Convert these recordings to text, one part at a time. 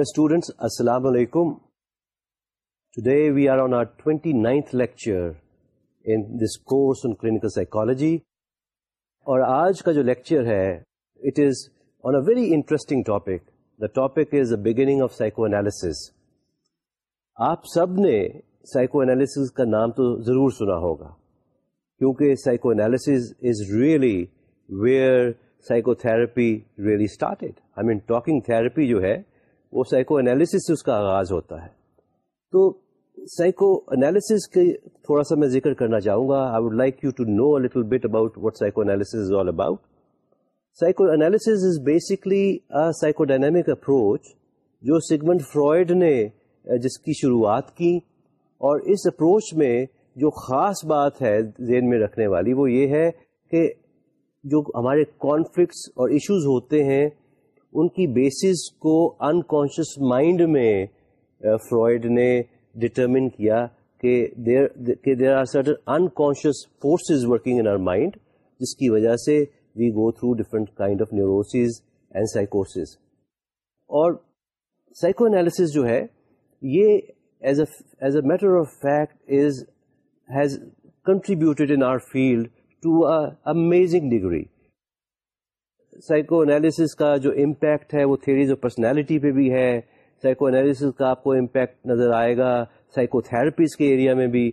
Dear students, Assalamu alaikum. Today we are on our 29th lecture in this course on clinical psychology. اور آج کا جو lecture ہے it is on a very interesting topic the topic is a beginning of psychoanalysis آپ سب نے psycho analysis کا نام تو ضرور سنا ہوگا کیونکہ psychoanalysis is really where psychotherapy really started I mean talking therapy جو ہے وہ سائیکو انالیسس سے اس کا آغاز ہوتا ہے۔ تو سائیکو انالیسس کے تھوڑا سا میں ذکر کرنا چاہوں گا۔ I would like you to know little bit about what psychoanalysis is all about psychoanalysis is basically psychodynamic approach جو سیگمنٹ فرائڈ نے، جس کی شروعات کی، اور اس اپروچ میں جو خاص بات ہے ذہن میں رکھنے والی وہ یہ ہے کہ جو ہمارے کانفلکٹس اور ایشوز ہوتے ہیں ان کی بیسس کو انکانشیس مائنڈ میں فرائڈ نے ڈٹرمن کیا کہ there are certain unconscious forces working in our mind جس کی وجہ سے we go through different kind of neuroses and سائیکوسز اور سائیکو انالیسز جو ہے، یہ as a matter of fact is has contributed in our field to amazing degree psychoanalysis کا جو امپیکٹ ہے وہ تھیریز آف پرسنالٹی پہ بھی ہے۔ سائیکو انالیسس کا آپ کو امپیکٹ نظر آئے گا سائیکو تھراپیز کے ایریا میں بھی۔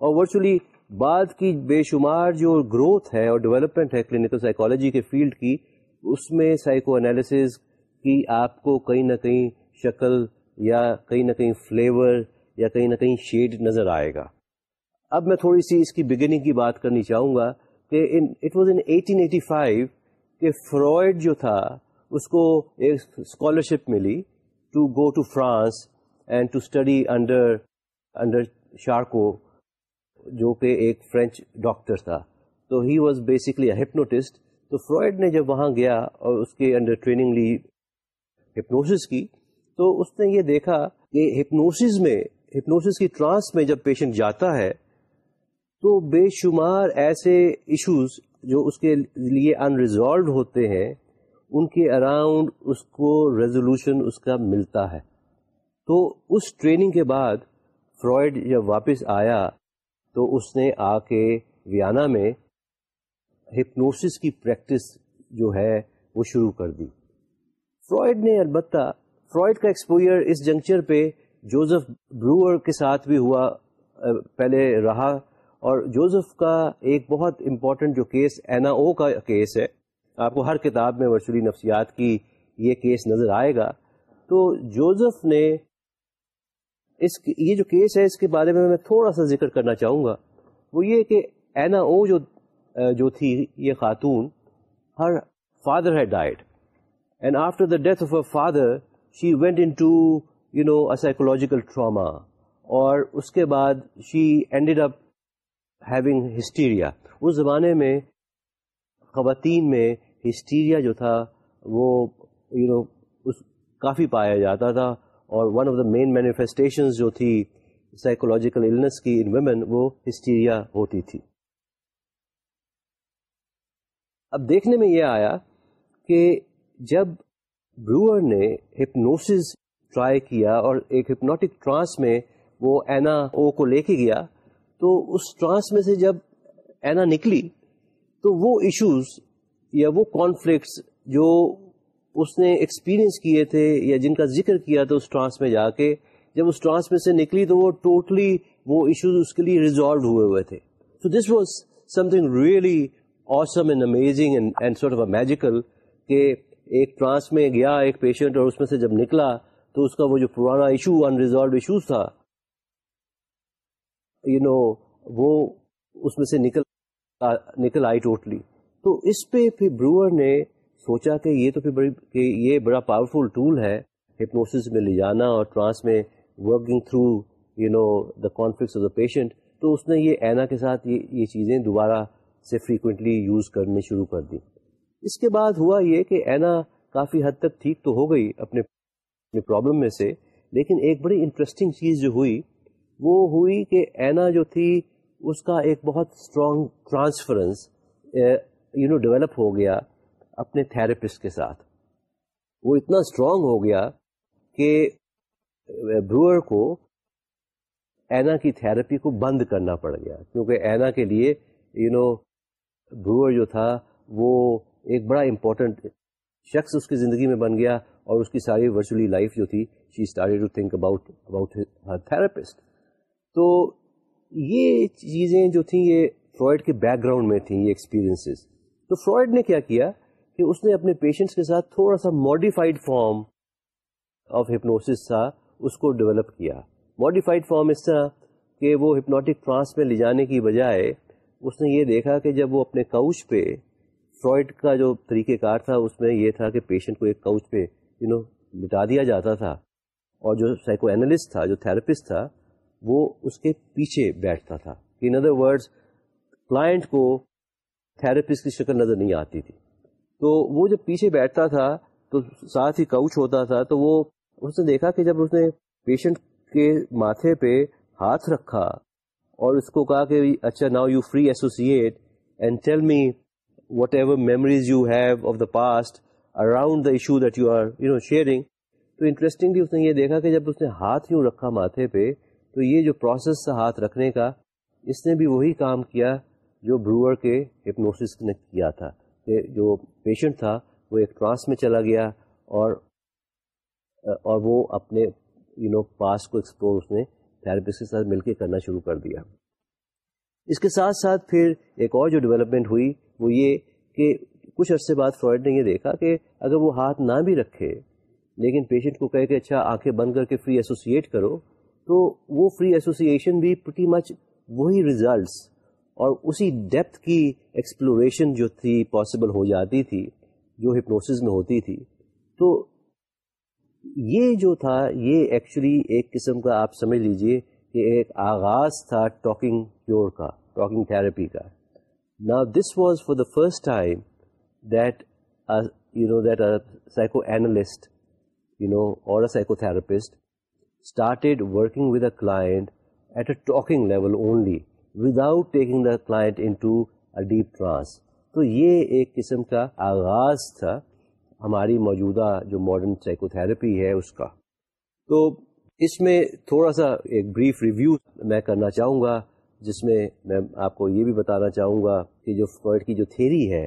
اور ورچولی بعد کی بے شمار جو گروتھ ہے اور ڈیولپمنٹ ہے کلینکل سائیکالوجی کے فیلڈ کی، اس میں سائیکو انالیسز کی آپ کو کہیں نہ کہیں شکل یا کہیں نہ کہیں فلیور یا کہیں نہ کہیں شیڈ نظر آئے گا۔ اب میں تھوڑی سی اس کی بگننگ کی بات کرنی چاہوں گا کہ it was in eighteen eighty five کہ فرائڈ جو تھا، اس کو ایک اسکالرشپ ملی to go to France and to study under under Charcot جو کہ ایک فرینچ ڈاکٹر تھا۔ تو ہی واز بیسکلی ہپنوٹسٹ تو فرائڈ نے جب وہاں گیا اور اس کے انڈر ٹریننگ لی ہپنوسس کی، تو اس نے یہ دیکھا کہ ہپنوسس میں ہپنوسس کی ٹرانس میں جب پیشنٹ جاتا ہے، تو بے شمار ایسے ایشوز جو اس کے لیے انریزالوڈ ہوتے ہیں، ان کے اراؤنڈ اس کو ریزولوشن اس کا ملتا ہے۔ تو اس ٹریننگ کے بعد فرائڈ جب واپس آیا، تو اس نے آ کے ویانا میں ہپنوسس کی پریکٹس جو ہے، وہ شروع کر دی۔ فرائڈ نے البتہ فرائڈ کا ایکسپوئر اس جنکچر پہ جوزف بروور کے ساتھ بھی ہوا، پہلے رہا۔ اور جوزف کا ایک بہت امپورٹنٹ جو کیس اینا او کا کیس ہے، آپ کو ہر کتاب میں ورچولی نفسیات کی یہ کیس نظر آئے گا۔ تو جوزف نے اس یہ جو کیس ہے، اس کے بارے میں میں تھوڑا سا ذکر کرنا چاہوں گا۔ وہ یہ کہ اینا او جو جو تھی، یہ خاتون ہر فادر ہے died and after the death of a father she went into you know a psychological trauma اور اس کے بعد she ended up having hysteria اس زمانے میں خواتین میں ہسٹیریا جو تھا، وہ یو نو اس کافی پایا جاتا تھا اور one of the main manifestation جو تھی سائیکولوجیکل النس کی ان ویمن وہ ہسٹیریا ہوتی تھی۔ اب دیکھنے میں یہ آیا کہ جب بروور نے ہپنوسز ٹرائی کیا اور ایک ہپنوٹک ٹرانس میں وہ اینا او کو لے کے گیا تو اس ٹرانس میں سے جب اینا نکلی، تو وہ ایشوز یا وہ کانفلکٹس جو اس نے ایکسپیرئنس کیے تھے یا جن کا ذکر کیا تھا اس ٹرانس میں جا کے، جب اس ٹرانس میں سے نکلی تو وہ ٹوٹلی وہ ایشوز اس کے لیے ریزالو ہوئے ہوئے تھے۔ So this was something really awesome and amazing and sort of magical کہ ایک ٹرانس میں گیا ایک پیشنٹ اور اس میں سے جب نکلا تو اس کا وہ جو پرانا ایشو انریزالوڈ ایشوز تھا یو نو وہ اس میں سے نکل نکل آئی ٹوٹلی۔ تو اس پہ پھر بروور نے سوچا کہ یہ تو پھر بڑی، کہ یہ بڑا پاورفل ٹول ہے، ہپنوسس میں لے جانا اور ٹرانس میں working through you know the conflicts of the patient تو اس نے یہ اینا کے ساتھ یہ یہ چیزیں دوبارہ سے فریکوینٹلی یوز کرنے شروع کر دی اس کے بعد ہوا یہ کہ اینا کافی حد تک ٹھیک تو ہو گئی اپنے اپنے پرابلم میں سے، لیکن ایک بڑی انٹرسٹنگ چیز جو ہوئی وہ ہوئی کہ اینا جو تھی، اس کا ایک بہت strong transference you know develop ہو گیا اپنے تھراپسٹ کے ساتھ۔ وہ اتنا اسٹرانگ ہو گیا کہ بروئر کو اینا کی تھراپی کو بند کرنا پڑ گیا۔ کیونکہ اینا کے لیے یو نو بروئر جو تھا، وہ ایک بڑا امپورٹنٹ شخص اس کی زندگی میں بن گیا اور اس کی ساری ورچولی لائف جو تھی she start to think about about her therapist تو یہ چیزیں جو تھیں، یہ فرائڈ کے بیک گراؤنڈ میں تھیں، یہ ایکسپیرئنسز تو فرائڈ نے کیا کیا کہ اس نے اپنے پیشنٹس کے ساتھ تھوڑا سا ماڈیفائڈ فارم آف ہپنوسس تھا، اس کو ڈیولپ کیا۔ ماڈیفائڈ فارم اس طرح کہ وہ ہپنوٹک ٹرانس میں لے جانے کی بجائے اس نے یہ دیکھا کہ جب وہ اپنے کاؤچ پہ فرائڈ کا جو طریقہ کار تھا، اس میں یہ تھا کہ پیشنٹ کو ایک کاؤچ پہ یو نو بٹا دیا جاتا تھا۔ اور جو سائیکو اینالسٹ تھا، جو تھراپسٹ تھا وہ اس کے پیچھے بیٹھتا تھا۔ ان ادر ورڈز کلائنٹ کو تھراپسٹ کی شکل نظر نہیں آتی تھی۔ تو وہ جب پیچھے بیٹھتا تھا، تو ساتھ ہی کاؤچ ہوتا تھا، تو وہ اس نے دیکھا کہ جب اس نے پیشنٹ کے ماتھے پہ ہاتھ رکھا اور اس کو کہا کہ اچھا now you free associate and tell me whatever memories you have of the past around the issue that you are you know sharing تو انٹرسٹنگلی اس نے یہ دیکھا کہ جب اس نے ہاتھ یوں رکھا ماتھے پہ تو یہ جو پروسیس تھا ہاتھ رکھنے کا، اس نے بھی وہی کام کیا جو بروور کے ہپنوسس نے کیا تھا۔ کہ جو پیشنٹ تھا، وہ ایک ٹرانس میں چلا گیا اور اور وہ اپنے یو نو پاس کو ایکسپلور اس نے تھراپسٹ کے ساتھ مل کے کرنا شروع کر دیا۔ اس کے ساتھ ساتھ پھر ایک اور جو ڈیولپمنٹ ہوئی، وہ یہ کہ کچھ عرصے بعد فرائڈ نے یہ دیکھا کہ اگر وہ ہاتھ نہ بھی رکھے، لیکن پیشنٹ کو کہے کہ اچھا آنکھیں بند کر کے فری ایسوسیٹ کرو تو وہ فری ایسوسیشن بھی پٹی مچ وہی ریزلٹس اور اسی ڈیپتھ کی ایکسپلوریشن جو تھی پاسبل ہو جاتی تھی، جو ہپنوسز میں ہوتی تھی۔ تو یہ جو تھا، یہ ایکچولی ایک قسم کا آپ سمجھ لیجیے کہ ایک آغاز تھا ٹاکنگ کیور کا ٹاکنگ تھراپی کا۔ نا this was for the first time that you know that psychoanalyst you know اور psychotherapist started working with a client at a talking level only without taking the client into a deep trance تو یہ ایک قسم کا آغاز تھا ہماری موجودہ جو ماڈرن سائیکو تھراپی ہے اس کا۔ تو اس میں تھوڑا سا ایک بریف ریویو میں کرنا چاہوں گا، جس میں میں آپ کو یہ بھی بتانا چاہوں گا کہ جو فرائڈ کی جو تھیری ہے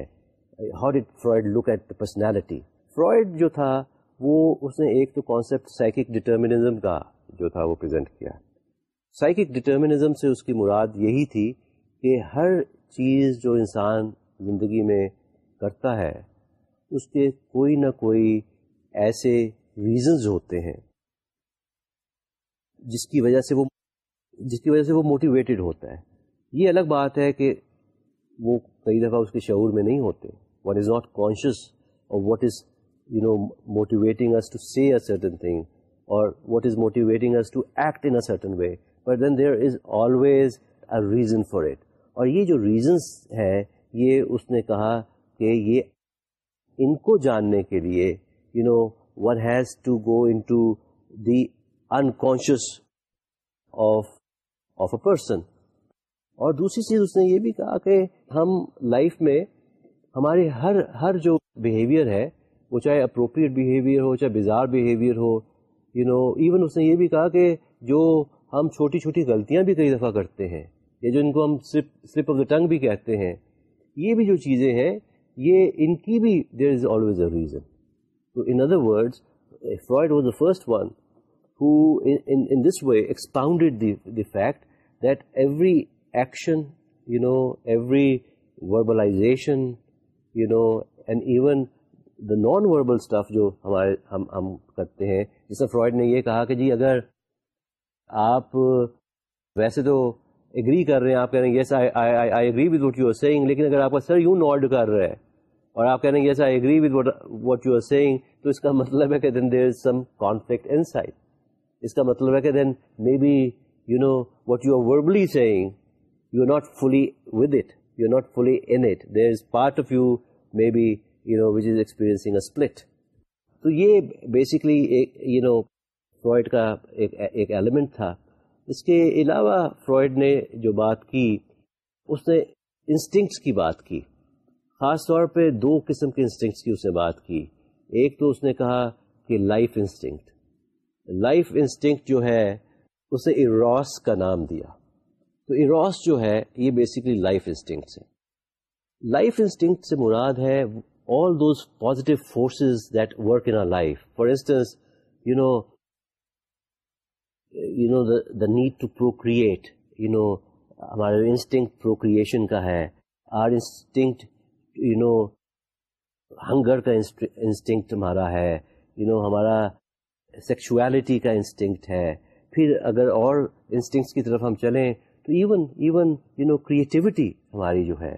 how did Freud look at personality Freud جو تھا وہ اس نے ایک تو کانسیپٹ سائیکک ڈٹرمنزم کا جو تھا وہ پریزنٹ کیا۔ سائیکک ڈٹرمنزم سے اس کی مراد یہی تھی کہ ہر چیز جو انسان زندگی میں کرتا ہے، اس کے کوئی نہ کوئی ایسے ریزنز ہوتے ہیں جس کی وجہ سے وہ جس کی وجہ سے وہ موٹیویٹڈ ہوتا ہے۔ یہ الگ بات ہے کہ وہ کئی دفعہ اس کے شعور میں نہیں ہوتے۔ واٹ از ناٹ کانشیس اور what is you know motivating to see a certain thing اور what is motivating to act in certain way but then there is always a reason for it اور یہ جو reasons ہے یہ اس نے کہا کہ یہ ان کو جاننے کے لیے you know one has to go into the unconscious of of a person اور دوسری چیز اس نے یہ بھی کہا کہ ہم لائف میں ہمارے ہر ہر جو بیہیویئر ہے وہ چاہے اپروپریٹ بیہیویئر ہو، چاہے بزار بیہیویئر ہو یو نو ایون اس نے یہ بھی کہا کہ جو ہم چھوٹی چھوٹی غلطیاں بھی کئی دفعہ کرتے ہیں، یا جو ان کو ہم سلپ آف دا ٹنگ بھی کہتے ہیں، یہ بھی جو چیزیں ہیں، یہ ان کی بھی دیر از آلویز اے ریزن تو in other word Freud was the first one who in this way expounded the fact that every action you know every verbalization you know and even the non verbal stuff جو ہمارے ہم ہم کرتے ہیں، جس میں Freud نے یہ کہا کہ جی اگر آپ ویسے تو اگری کر رہے ہیں، آپ کہہ رہے ہیں yes I agree with what you are saying لیکن اگر آپ کا سر یوں نوڈ کر رہا ہے اور آپ کہہ رہے ہیں yes I agree with what you are saying تو اس کا مطلب ہے کہ دین there is some conflict in side اس کا مطلب ہے کہ then maybe you know what you are verbally saying you are not fully with it you are not fully in it there is part of you maybe you know which is experiencing a split تو یہ basically you know fried کا ایک element تھا۔ اس کے علاوہ fried نے جو بات کی، اس نے انسٹنکٹس کی بات کی۔ خاص طور پہ دو قسم کے انسٹنکٹس کی اس نے بات کی۔ ایک تو اس نے کہا کہ لائف انسٹنکٹ لائف انسٹنکٹ جو ہے، اسے اروس کا نام دیا۔ تو اروس جو ہے، یہ بیسکلی لائف انسٹنکٹس ہے لائف انسٹنکٹ سے مراد ہے all those positive forces that work in life for instance you know you know the need to procreate you know ہمارا انسٹنکٹ پروکریشن کا ہے our instinct you know hunger کا instinct ہمارا ہے یو نو ہمارا سیکچولیٹی کا instinct ہے پھر اگر اور انسٹنکٹس کی طرف ہم چلیں تو even even you know creativity ہماری جو ہے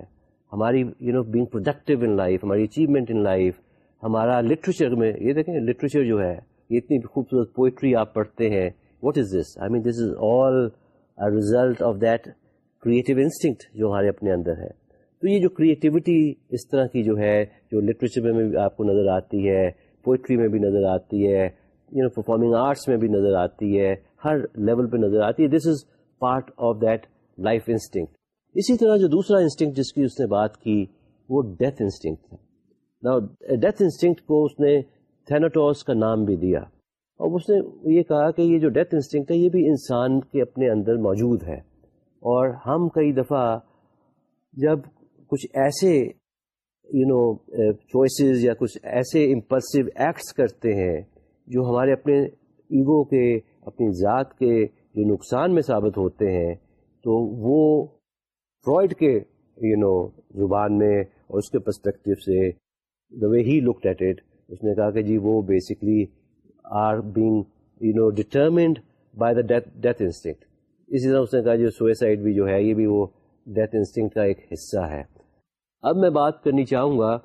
ہماری you know being productive in life ہماری اچیومنٹ ان لائف ہمارا لٹریچر میں، یہ دیکھیں لٹریچر جو ہے، یہ اتنی خوبصورت پوئٹری آپ پڑھتے ہیں. What is this I mean this is all result of that creative instinct جو ہمارے اپنے اندر ہے. تو یہ جو کریٹیوٹی اس طرح کی جو ہے، جو لٹریچر میں بھی آپ کو نظر آتی ہے پوئٹری میں بھی نظر آتی ہے یو نو پرفارمنگ آرٹس میں بھی نظر آتی ہے، ہر لیول پہ نظر آتی ہے. This is part of that life instinct اسی طرح جو دوسرا انسٹنکٹ جس کی اس نے بات کی، وہ ڈیتھ انسٹنکٹ تھا ڈیتھ انسٹنکٹ کو اس نے تھینٹوس کا نام بھی دیا۔ اور اس نے یہ کہا کہ یہ جو ڈیتھ انسٹنکٹ ہے، یہ بھی انسان کے اپنے اندر موجود ہے۔ اور ہم کئی دفعہ جب کچھ ایسے یو نو چوائسیز یا کچھ ایسے امپلسو ایکٹس کرتے ہیں، جو ہمارے اپنے ایگو کے، اپنی ذات کے جو نقصان میں ثابت ہوتے ہیں، تو وہ فرائڈ کے یو نو زبان میں اور اس کے پرسپیکٹو سے دا وے ہی لک ایٹ اٹ اس نے کہا کہ جی وہ basically are being you know determined by the death instinct اسی طرح اس نے کہا جی جو سوئسائڈ بھی جو ہے یہ بھی وہ ڈیتھ انسٹنکٹ کا ایک حصہ ہے. اب میں بات کرنی چاہوں گا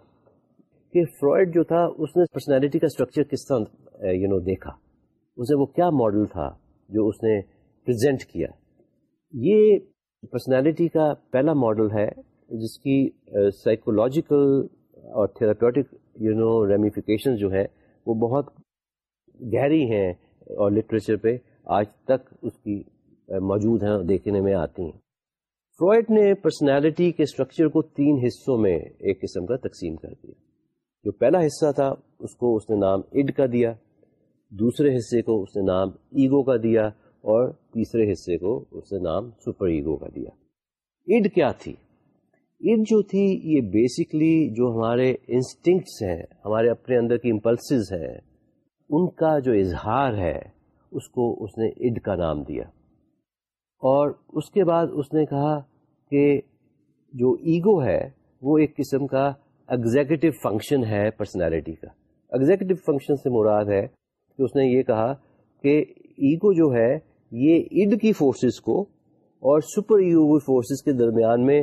کہ فرائڈ جو تھا اس نے پرسنالٹی کا اسٹرکچر کس طرح یو نو دیکھا. اسے وہ کیا ماڈل تھا جو اس نے پرزینٹ کیا. یہ پرسنالٹی کا پہلا ماڈل ہے جس کی سائیکولوجیکل اور تھراپیوٹک یو نو ریمیفیکیشن جو ہے وہ بہت گہری ہیں اور لٹریچر پہ آج تک اس کی موجود ہیں دیکھنے میں آتی ہیں۔ فرائڈ نے پرسنالٹی کے اسٹرکچر کو تین حصوں میں ایک قسم کا تقسیم کر دیا۔ جو پہلا حصہ تھا اس کو اس نے نام اڈ کا دیا، دوسرے حصے کو اس نے نام ایگو کا دیا اور تیسرے حصے کو اس نے نام سپر ایگو کا دیا۔ اڈ کیا تھی؟ اڈ جو تھی، یہ بیسکلی جو ہمارے انسٹنکٹس ہیں، ہمارے اپنے اندر کی امپلسز ہیں، ان کا جو اظہار ہے، اس کو اس نے اڈ کا نام دیا۔ اور اس کے بعد اس نے کہا کہ جو ایگو ہے، وہ ایک قسم کا ایگزیکٹو فنکشن ہے پرسنالٹی کا۔ ایگزیکٹو فنکشن سے مراد ہے کہ اس نے یہ کہا کہ ایگو جو ہے یہ اڈ کی فورسز کو اور سپر ایگو فورسز کے درمیان میں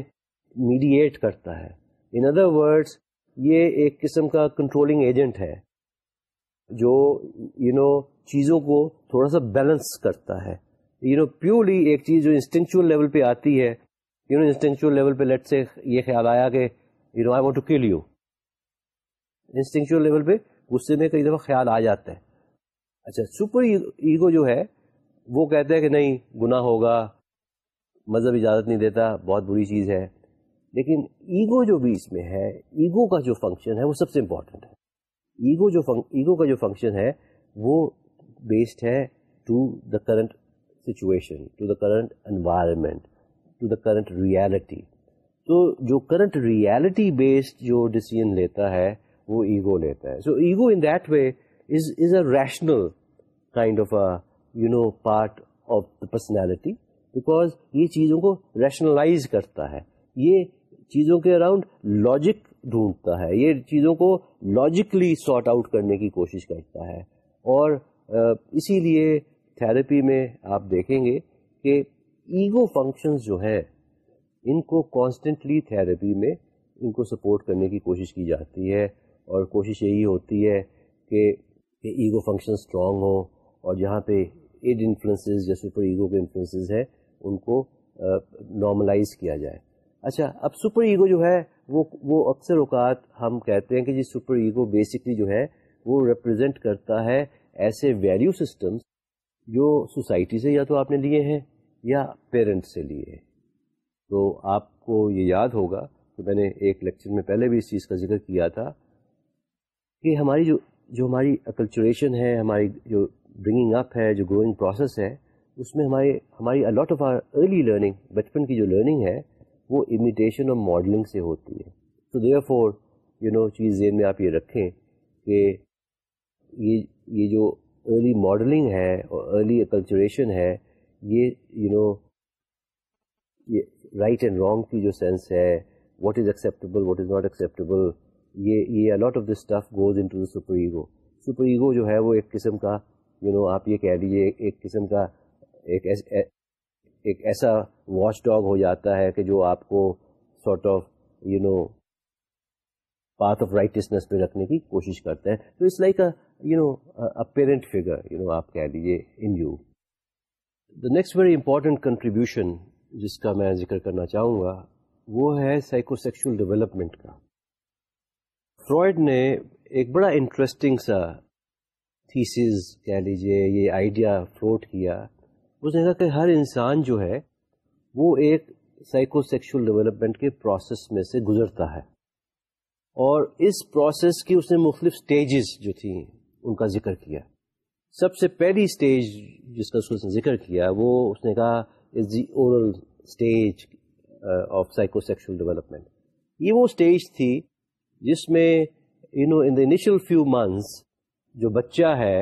میڈیٹ کرتا ہے۔ ان ادر ورڈس یہ ایک قسم کا کنٹرولنگ ایجنٹ ہے جو یو you نو know, چیزوں کو تھوڑا سا بیلنس کرتا ہے۔ یو نو پیورلی ایک چیز جو انسٹنکچل لیول پہ آتی ہے یو نو انسٹنکچل لیول پہ لیٹ سے یہ خیال آیا کہ you know I want to kill you instinctual level پہ غصے میں کئی دفعہ خیال آ جاتا ہے۔ اچھا سپر ایگو جو ہے، وہ کہتے ہیں کہ نہیں، گناہ ہوگا، مذہب اجازت نہیں دیتا، بہت بری چیز ہے۔ لیکن ایگو جو بیچ میں ہے، ایگو کا جو فنکشن ہے، وہ سب سے امپورٹنٹ ہے۔ ایگو جو ایگو کا جو فنکشن ہے، وہ بیسڈ ہے to the current situation to the current environment to the current reality تو جو کرنٹ ریالٹی بیسڈ جو ڈسیزن لیتا ہے، وہ ایگو لیتا ہے۔ So ego in that way is is a rational kind of you know part of the personality because یہ چیزوں کو ریشنلائز کرتا ہے. یہ چیزوں کے اراؤنڈ لاجک ڈھونڈتا ہے. یہ چیزوں کو لاجکلی سارٹ آؤٹ کرنے کی کوشش کرتا ہے. اور اسی لیے تھراپی میں آپ دیکھیں گے کہ ایگو فنکشنز جو ہیں، ان کو کانسٹنٹلی تھراپی میں ان کو سپورٹ کرنے کی کوشش کی جاتی ہے. اور کوشش یہی ہوتی ہے کہ کہ ایگو فنکشن اسٹرانگ ہو اور جہاں پہ ایڈ انفلوئنسز یا سپر ایگو کے انفلوئنسز ہیں، ان کو نارملائز کیا جائے۔ اچھا اب سپر ایگو جو ہے، وہ وہ اکثر اوقات ہم کہتے ہیں کہ جی سپر ایگو بیسکلی جو ہے، وہ ریپرزینٹ کرتا ہے ایسے ویلیو سسٹمس جو سوسائٹی سے یا تو آپ نے لیے ہیں یا پیرنٹ سے لیے ہیں۔ تو آپ کو یہ یاد ہوگا کہ میں نے ایک لیکچر میں پہلے بھی اس چیز کا ذکر کیا تھا کہ ہماری جو جو ہماری اکلچوریشن ہے، ہماری جو برنگنگ اپ ہے، جو گروئنگ پروسیس ہے، اس میں ہماری ہماری a lot of our early learning بچپن کی جو لرننگ ہے، وہ امیٹیشن اور ماڈلنگ سے ہوتی ہے۔ تو دیئر فور یو نو چیز ذہن میں آپ یہ رکھیں کہ یہ یہ جو ارلی ماڈلنگ ہے اور ارلی کلچریشن ہے، یہ یو نو یہ رائٹ اینڈ رانگ کی جو سینس ہے what is acceptable what is not acceptable یہ یہ a lot of this stuff goes into the superego superego جو ہے وہ ایک قسم کا یو نو آپ یہ کہہ لیجیے ایک قسم کا، ایک ایک ایسا واچ ڈاگ ہو جاتا ہے کہ جو آپ کو sort of you know path of righteousness پہ رکھنے کی کوشش کرتے ہیں تو it's like you know parent figure you know آپ کہہ لیجیے in you the next very important contribution جس کا میں ذکر کرنا چاہوں گا وہ ہے سائیکو سیکشل ڈیولپمنٹ کا. فرائڈ نے ایک بڑا انٹرسٹنگ سا تھیسز کہہ لیجیے یہ آئیڈیا فلوٹ کیا۔ اس نے کہا کہ ہر انسان جو ہے، وہ ایک سائیکو سیکشل ڈیولپمنٹ کے پروسیس میں سے گزرتا ہے۔ اور اس پروسیس کی اس نے مختلف سٹیجز جو تھیں، ان کا ذکر کیا۔ سب سے پہلی سٹیج جس کا اس نے ذکر کیا، وہ اس نے کہا is the oral stage of psychosexual development یہ وہ اسٹیج تھی جس میں you know in the initial few months جو بچہ ہے،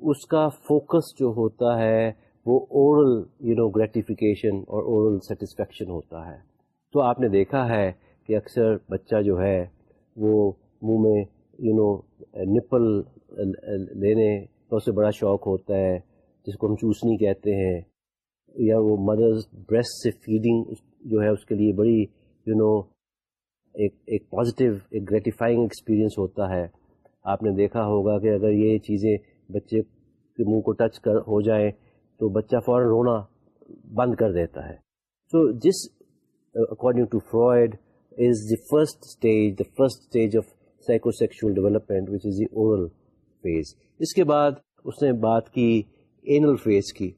اس کا فوکس جو ہوتا ہے، وہ اورل یو نو گریٹیفیکیشن اور اورل سیٹسفیکشن ہوتا ہے۔ تو آپ نے دیکھا ہے کہ اکثر بچہ جو ہے، وہ منہ میں یو نو نپل لینے کا اسے بڑا شوق ہوتا ہے، جس کو ہم چوسنی کہتے ہیں، یا وہ مدرز بریسٹ سے فیڈنگ جو ہے، اس کے لیے بڑی یو نو ایک ایک پازیٹیو ایک گریٹیفائنگ ایکسپیرئنس ہوتا ہے۔ آپ نے دیکھا ہوگا کہ اگر یہ چیزیں بچے کے منہ کو ٹچ کر، ہو جائیں تو بچہ فوراً رونا بند کر دیتا ہے۔ سو جس according to Freud is the first stage the first stage of psychosexual development which is the oral phase اس کے بعد اس نے بات کی اینل فیز کی۔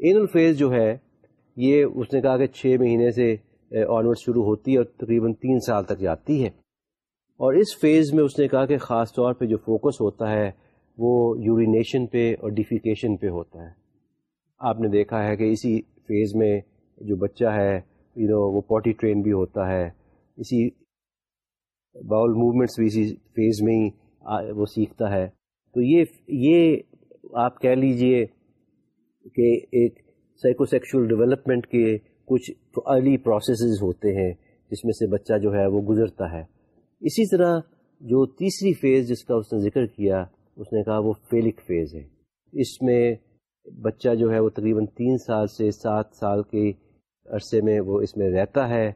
اینل فیز جو ہے، یہ اس نے کہا کہ چھ مہینے سے آنورڈ شروع ہوتی ہے اور تقریباً تین سال تک جاتی ہے۔ اور اس فیز میں اس نے کہا کہ خاص طور پہ جو فوکس ہوتا ہے، وہ یورینیشن پہ اور ڈیفیکیشن پہ ہوتا ہے۔ آپ نے دیکھا ہے کہ اسی فیز میں جو بچہ ہے یو نو وہ پوٹی ٹرین بھی ہوتا ہے۔ اسی باؤل موومنٹس بھی اسی فیز میں ہی وہ سیکھتا ہے۔ تو یہ یہ آپ کہہ لیجیے کہ ایک سائیکو سیکشل ڈیولپمنٹ کے کچھ ارلی پروسیسز ہوتے ہیں جس میں سے بچہ جو ہے وہ گزرتا ہے۔ اسی طرح جو تیسری فیز جس کا اس نے ذکر کیا، اس نے کہا وہ فیلک فیز ہے۔ اس میں بچہ جو ہے وہ تقریباً تین سال سے سات سال کے عرصے میں وہ اس میں رہتا ہے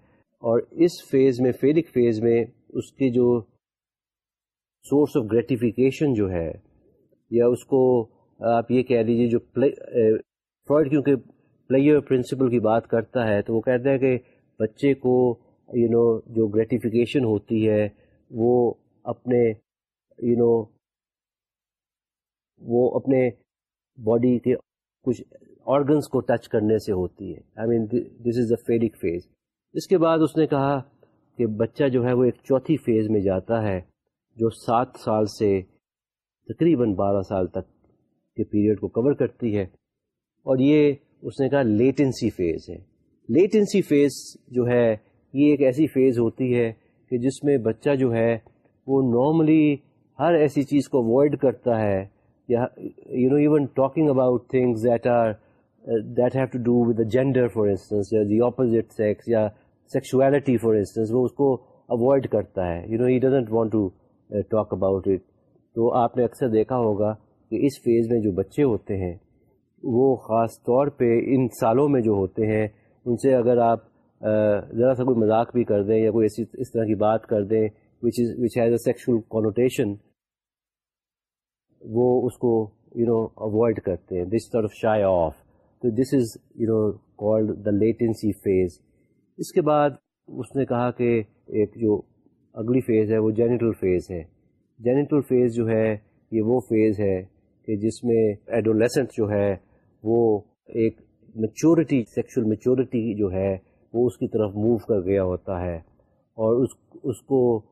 اور اس فیز میں فیلک فیز میں اس کی جو سورس آف گریٹیفیکیشن جو ہے، یا اس کو آپ یہ کہہ لیجیے جو فرائڈ eh، کیونکہ پلیئر پرنسپل کی بات کرتا ہے تو وہ کہتا ہے کہ بچے کو یو نو جو گریٹیفیکیشن ہوتی ہے، وہ اپنے یو نو وہ اپنے باڈی کے کچھ آرگنس کو ٹچ کرنے سے ہوتی ہے۔ I mean this is a phallic phase اس کے بعد اس نے کہا کہ بچہ جو ہے وہ ایک چوتھی فیز میں جاتا ہے، جو سات سال سے تقریباً بارہ سال تک کے پیریڈ کو کور کرتی ہے۔ اور یہ اس نے کہا لیٹنسی فیز ہے۔ لیٹنسی فیز جو ہے، یہ ایک ایسی فیز ہوتی ہے کہ جس میں بچہ جو ہے، وہ نارملی ہر ایسی چیز کو اوائڈ کرتا ہے، یا you know even talking about things that are that have to do with the gender for instance یا دی اپوزٹ سیکس یا سیکشولیٹی فار انسٹنس وہ اس کو اوائڈ کرتا ہے۔ You know he doesn't want to talk about it تو آپ نے اکثر دیکھا ہوگا کہ اس فیز میں جو بچے ہوتے ہیں وہ خاص طور پہ ان سالوں میں جو ہوتے ہیں، ان سے اگر آپ ذرا سا کوئی مذاق بھی کر دیں یا کوئی ایسی اس طرح کی بات کر دیں which is which has a sexual connotation وہ اس کو یو نو اوائڈ کرتے ہیں دس طرف شائے آف تو this is you know called the latency phase اس کے بعد اس نے کہا کہ ایک جو اگلی فیز ہے، وہ جینیٹل فیز ہے۔ جینیٹل فیز جو ہے، یہ وہ فیز ہے کہ جس میں ایڈولیسنٹ جو ہے وہ ایک میچورٹی سیکشل میچورٹی جو ہے، وہ اس کی طرف موو کر گیا ہوتا ہے۔ اور اس اس کو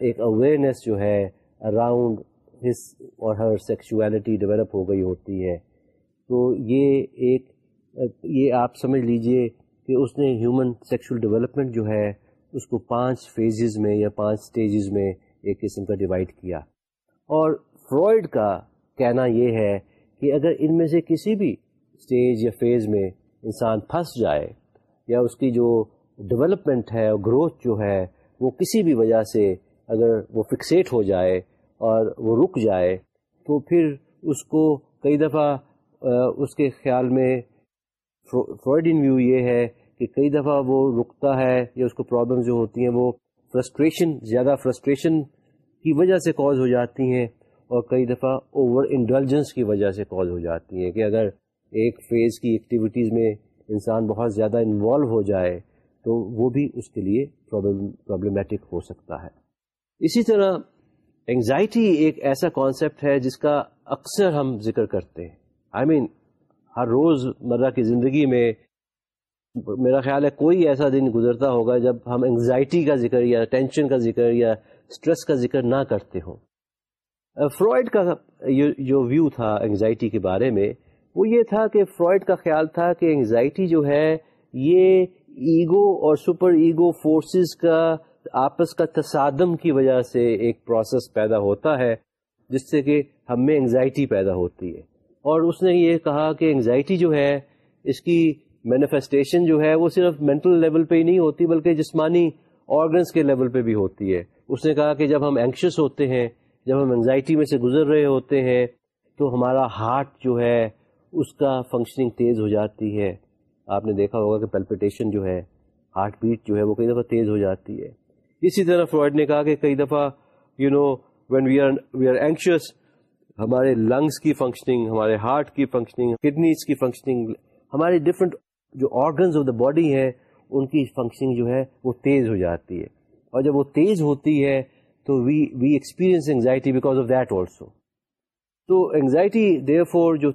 ایک اویئرنیس جو ہے اراؤنڈ ہس اور ہر سیکشولیٹی ڈیولپ ہو گئی ہوتی ہے۔ تو یہ ایک یہ آپ سمجھ لیجیے کہ اس نے ہیومن سیکشل ڈیولپمنٹ جو ہے، اس کو پانچ فیزز میں یا پانچ سٹیجز میں ایک قسم کا ڈیوائڈ کیا۔ اور فرائڈ کا کہنا یہ ہے کہ اگر ان میں سے کسی بھی اسٹیج یا فیز میں انسان پھنس جائے یا اس کی جو ڈیولپمنٹ ہے اور گروتھ جو ہے وہ کسی بھی وجہ سے اگر وہ فکسیٹ ہو جائے اور وہ رک جائے تو پھر اس کو کئی دفعہ اس کے خیال میں فرائڈین ویو یہ ہے کہ کئی دفعہ وہ رکتا ہے یا اس کو پرابلم جو ہوتی ہیں وہ فرسٹریشن زیادہ فرسٹریشن کی وجہ سے کاز ہو جاتی ہیں اور کئی دفعہ اوور انڈلجنس کی وجہ سے کاز ہو جاتی ہیں کہ اگر ایک فیز کی ایکٹیویٹیز میں انسان بہت زیادہ انوالو ہو جائے تو وہ بھی اس کے لیے پرابلمٹک ہو سکتا ہے۔ اسی طرح انگزائٹی ایک ایسا کانسیپٹ ہے جس کا اکثر ہم ذکر کرتے ہیں۔ آئی I مین mean, ہر روز مرہ کی زندگی میں میرا خیال ہے کوئی ایسا دن گزرتا ہوگا جب ہم انگزائٹی کا ذکر یا ٹینشن کا ذکر یا اسٹریس کا ذکر نہ کرتے ہوں۔ uh، فرائڈ کا جو ویو تھا انگزائٹی کے بارے میں وہ یہ تھا کہ فرائڈ کا خیال تھا کہ انگزائٹی جو ہے، یہ ایگو اور سپر ایگو فورسز کا، آپس کا تصادم کی وجہ سے ایک پروسیس پیدا ہوتا ہے، جس سے کہ ہم میں انگزائٹی پیدا ہوتی ہے۔ اور اس نے یہ کہا کہ انگزائٹی جو ہے، اس کی مینیفیسٹیشن جو ہے، وہ صرف مینٹل لیول پہ ہی نہیں ہوتی، بلکہ جسمانی آرگنس کے لیول پہ بھی ہوتی ہے۔ اس نے کہا کہ جب ہم اینکشس ہوتے ہیں، جب ہم انگزائٹی میں سے گزر رہے ہوتے ہیں، تو ہمارا ہارٹ جو ہے اس کا فنکشننگ تیز ہو جاتی ہے۔ آپ نے دیکھا ہوگا کہ پلپٹیشن جو ہے ہارٹ بیٹ جو ہے، وہ کئی دفعہ تیز ہو جاتی ہے۔ اسی طرح فرائڈ نے کہا کہ کئی دفعہ you know when we are we are anxious ہمارے لنگس کی فنکشننگ ہمارے ہارٹ کی فنکشننگ کڈنیز کی فنکشننگ ہمارے ڈفرینٹ جو آرگنز آف دا باڈی ہیں، ان کی فنکشننگ جو ہے، وہ تیز ہو جاتی ہے۔ اور جب وہ تیز ہوتی ہے، تو we we experience anxiety because of that also تو اینگزائٹی دیئر فور جو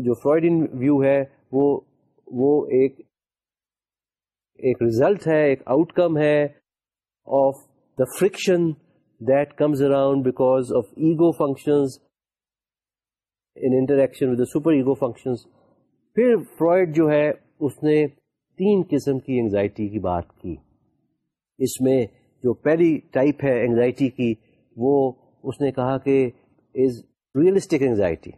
جو فرائڈن ویو ہے، وہ وہ ایک ایک ریزلٹ ہے، ایک آؤٹ کم ہے of the friction that comes around because of ego functions in interaction with super ego functions پھر فرائڈ جو ہے، اس نے تین قسم کی انگزائٹی کی بات کی۔ اس میں جو پہلی ٹائپ ہے انگزائٹی کی، وہ اس نے کہا کہ از ریئلسٹک انگزائٹی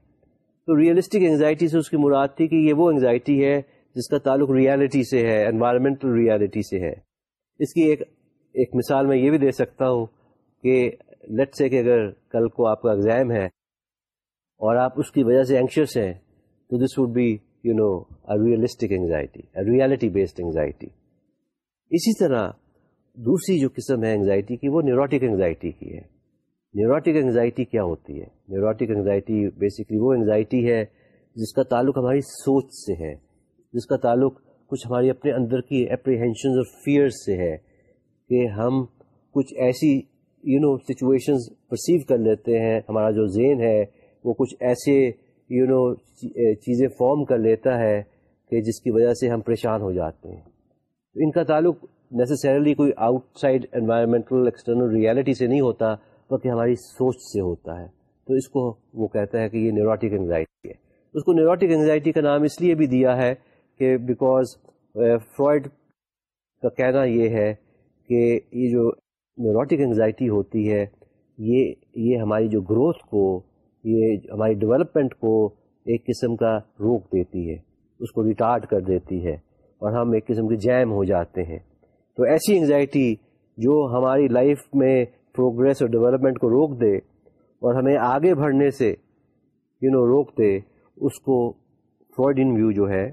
تو ریئلسٹک انگزائٹی سے اس کی مراد تھی کہ یہ وہ انگزائٹی ہے جس کا تعلق ریالٹی سے ہے انوائرمنٹل ریالٹی سے ہے۔ اس کی ایک ایک مثال میں یہ بھی دے سکتا ہوں کہ لٹ سے کہ اگر کل کو آپ کا ایگزام ہے اور آپ اس کی وجہ سے اینکشیس ہیں، تو this would be you know realistic anxiety reality based anxiety اسی طرح دوسری جو قسم ہے انگزائٹی کی، وہ نیوروٹک انگزائٹی کی ہے۔ نیوروٹک انگزائٹی کیا ہوتی ہے؟ نیوروٹک انگزائٹی بیسکلی وہ انگزائٹی ہے جس کا تعلق ہماری سوچ سے ہے، جس کا تعلق کچھ ہماری اپنے اندر کی اپریہینشنز اور فیئرس سے ہے کہ ہم کچھ ایسی یو نو سچویشنز پرسیو کر لیتے ہیں، ہمارا جو ذہن ہے وہ کچھ ایسے یو نو چیزیں فارم کر لیتا ہے کہ جس کی وجہ سے ہم پریشان ہو جاتے ہیں۔ ان کا تعلق نیسسریلی کوئی outside environmental external reality سے نہیں ہوتا بلکہ ہماری سوچ سے ہوتا ہے۔ تو اس کو وہ کہتا ہے کہ یہ نیوروٹک انگزائٹی ہے۔ اس کو نیوروٹک انگزائٹی کا نام اس لیے بھی دیا ہے کہ بیکاز فرائڈ uh, کا کہنا یہ ہے کہ یہ جو نیوروٹک انگزائٹی ہوتی ہے، یہ یہ ہماری جو گروتھ کو، یہ ہماری ڈیولپمنٹ کو ایک قسم کا روک دیتی ہے۔ اس کو ریٹارڈ کر دیتی ہے اور ہم ایک قسم کے جیم ہو جاتے ہیں۔ تو ایسی انگزائٹی جو ہماری لائف میں پروگرس اور ڈیولپمنٹ کو روک دے اور ہمیں آگے بڑھنے سے یو نو روک دے، اس کو فرائڈین ویو جو ہے،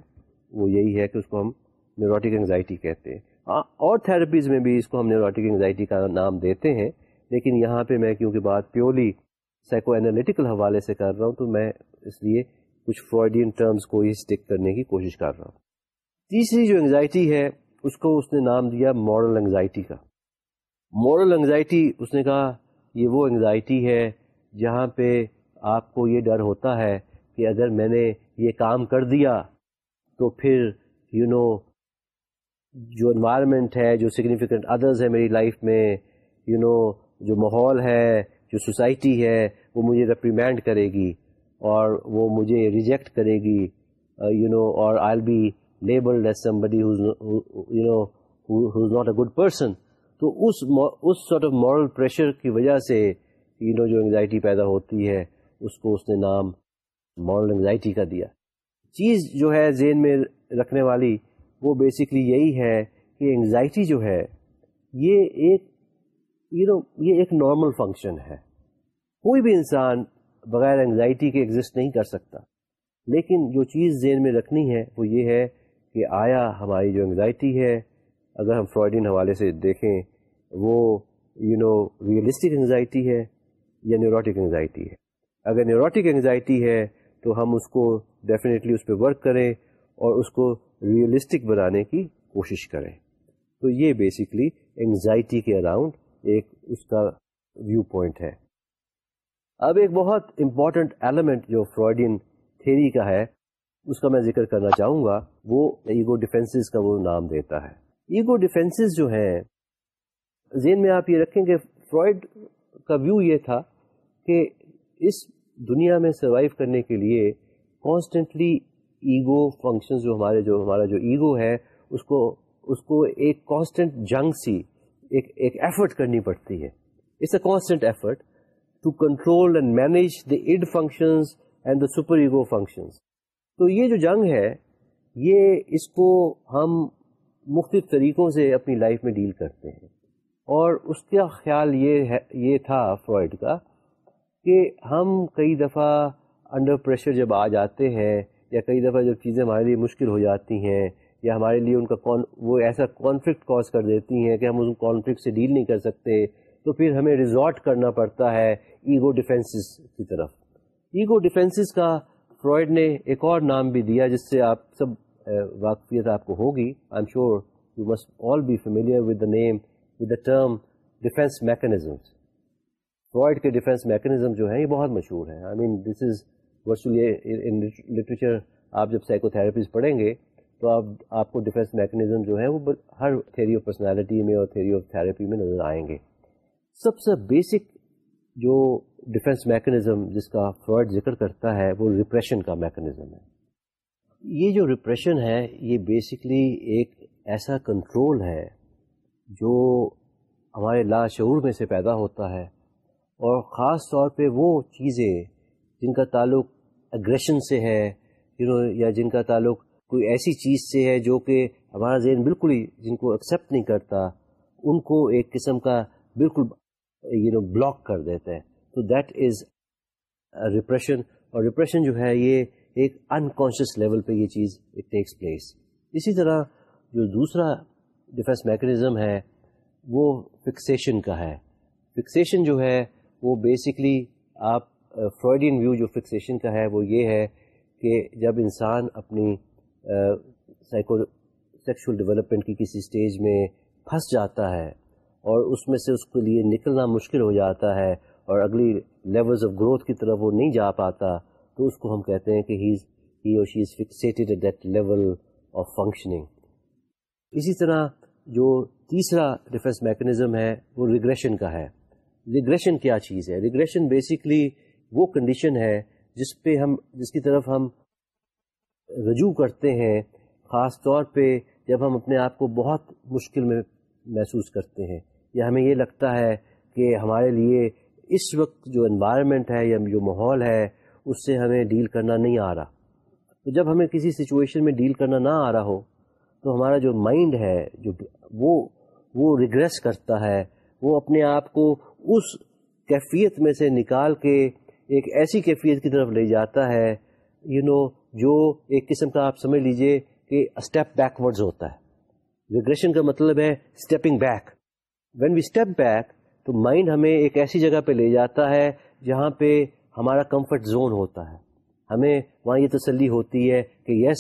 وہ یہی ہے کہ اس کو ہم نیوروٹک انگزائٹی کہتے ہیں۔ اور تھراپیز میں بھی اس کو ہم نیوروٹک انگزائٹی کا نام دیتے ہیں، لیکن یہاں پہ میں کیونکہ بات پیورلی سائیکو انالیٹیکل حوالے سے کر رہا ہوں، تو میں اس لیے کچھ فرائڈین ٹرمز کو ہی اسٹک کرنے کی کوشش کر رہا ہوں۔ تیسری جو انگزائٹی ہے، اس کو اس نے نام دیا مورل انگزائٹی کا۔ مورل انگزائٹی اس نے کہا یہ وہ انگزائٹی ہے جہاں پہ آپ کو یہ ڈر ہوتا ہے کہ اگر میں نے یہ کام کر دیا تو پھر یو you نو know, جو انوائرمنٹ ہے جو سگنیفیکنٹ ادرز ہے میری لائف میں یو you نو know, جو ماحول ہے جو سوسائٹی ہے وہ مجھے ریپریمینڈ کرے گی اور وہ مجھے ریجیکٹ کرے گی uh, یو نو اور I be labelled as somebody you know is not a good person تو اس اس سارٹ آف مورل پریشر کی وجہ سے یو نو جو انگزائٹی پیدا ہوتی ہے، اس کو اس نے نام مورل انگزائٹی کا دیا۔ چیز جو ہے ذہن میں رکھنے والی، وہ بیسکلی یہی ہے کہ انگزائٹی جو ہے، یہ ایک یو نو یہ ایک نارمل فنکشن ہے۔ کوئی بھی انسان بغیر انگزائٹی کے ایگزسٹ نہیں کر سکتا۔ لیکن جو چیز ذہن میں رکھنی ہے، وہ یہ ہے کہ آیا ہماری جو انگزائٹی ہے اگر ہم فرائڈین حوالے سے دیکھیں، وہ یو نو ریئلسٹک انگزائٹی ہے یا نیوروٹک انگزائٹی ہے؟ اگر نیوروٹک انگزائٹی ہے تو ہم اس کو ڈیفینیٹلی اس پہ ورک کریں اور اس کو ریئلسٹک بنانے کی کوشش کریں۔ تو یہ بیسکلی انگزائٹی کے اراؤنڈ ایک اس کا ویو پوائنٹ ہے۔ اب ایک بہت امپورٹنٹ ایلیمنٹ جو فرائڈین تھیری کا ہے، اس کا میں ذکر کرنا چاہوں گا، وہ ایگو ڈیفینسز کا وہ نام دیتا ہے۔ ایگو ڈیفینسز جو ہیں، ذہن میں آپ یہ رکھیں کہ فرائڈ کا ویو یہ تھا کہ اس دنیا میں سروائیو کرنے کے لیے کانسٹنٹلی ایگو فنکشن جو ہمارے جو ہمارا جو ایگو ہے، اس کو اس کو ایک کانسٹنٹ جنگ سی، ایک ایک ایفرٹ کرنی پڑتی ہے۔ It's a constant effort to control and manage the id functions and the super ego functions تو یہ جو جنگ ہے، یہ اس کو ہم مختلف طریقوں سے اپنی لائف میں ڈیل کرتے ہیں۔ اور اس کا خیال یہ ہے، یہ تھا فرائڈ کا کہ ہم کئی دفعہ انڈر پریشر جب آ جاتے ہیں یا کئی دفعہ جب چیزیں ہمارے لیے مشکل ہو جاتی ہیں یا ہمارے لیے ان کا وہ ایسا کانفلکٹ کاز کر دیتی ہیں کہ ہم اس کانفلکٹ سے ڈیل نہیں کر سکتے، تو پھر ہمیں ریزورٹ کرنا پڑتا ہے ایگو ڈیفینسز کی طرف۔ ایگو ڈیفینسز کا فرائڈ نے ایک اور نام بھی دیا جس سے آپ سب واقفیت آپ کو ہوگی۔ I am sure you must all be familiar with the name with the term defence mechanism Freud کے ڈیفینس میکنزم جو ہیں، یہ بہت مشہور ہیں۔ آئی mean this is virtually literature آپ جب سائیکو تھراپیز پڑھیں گے، تو آپ آپ کو ڈیفینس میکنزم جو ہے وہ ہر تھیری آف پرسنالٹی میں اور تھیری آف تھراپی میں نظر آئیں گے۔ سب سے بیسک جو ڈیفینس میکنزم جس کا فرائڈ ذکر کرتا ہے، وہ ریپریشن کا میکنزم ہے۔ یہ جو ریپریشن ہے، یہ بیسکلی ایک ایسا کنٹرول ہے جو ہمارے لاشعور میں سے پیدا ہوتا ہے اور خاص طور پہ وہ چیزیں جن کا تعلق اگریشن سے ہے یو نو یا جن کا تعلق کوئی ایسی چیز سے ہے جو کہ ہمارا ذہن بالکل ہی جن کو ایکسیپٹ نہیں کرتا، ان کو ایک قسم کا بالکل یو نو بلاک کر دیتا ہے تو دیٹ از ریپریشن اور ریپریشن جو ہے یہ ایک انکانشیس لیول پہ یہ چیز اٹ ٹیکس پلیس اسی طرح جو دوسرا ڈیفینس میکنزم ہے وہ فکسیشن کا ہے. فکسیشن جو ہے وہ بیسکلی آپ uh, فرائڈین ویو جو فکسیشن کا ہے وہ یہ ہے کہ جب انسان اپنی سائیکو سیکشل ڈیولپمنٹ کی کسی اسٹیج میں پھنس جاتا ہے اور اس میں سے اس کے لیے نکلنا مشکل ہو جاتا ہے اور اگلی لیولز آف گروتھ کی طرف وہ نہیں جا پاتا تو اس کو ہم کہتے ہیں کہ ہی اور she is fixated at that level of functioning اسی طرح جو تیسرا ڈیفینس میکنزم ہے وہ ریگریشن کا ہے. ریگریشن کیا چیز ہے؟ ریگریشن بیسکلی وہ کنڈیشن ہے جس پہ ہم، جس کی طرف ہم رجوع کرتے ہیں، خاص طور پہ جب ہم اپنے آپ کو بہت مشکل میں محسوس کرتے ہیں. یا ہمیں یہ لگتا ہے کہ ہمارے لیے اس وقت جو انوائرمنٹ ہے یا جو ماحول ہے اس سے ہمیں ڈیل کرنا نہیں آ رہا۔ تو جب ہمیں کسی سچویشن میں ڈیل کرنا نہ آ رہا ہو، تو ہمارا جو مائنڈ ہے، جو وہ وہ ریگریس کرتا ہے۔ وہ اپنے آپ کو اس کیفیت میں سے نکال کے ایک ایسی کیفیت کی طرف لے جاتا ہے یو نو جو ایک قسم کا آپ سمجھ لیجیے کہ اسٹیپ بیکورڈز ہوتا ہے۔ ریگریشن کا مطلب ہے stepping back when we step back تو مائنڈ ہمیں ایک ایسی جگہ پہ لے جاتا ہے جہاں پہ ہمارا کمفرٹ زون ہوتا ہے۔ ہمیں وہاں یہ تسلی ہوتی ہے کہ یس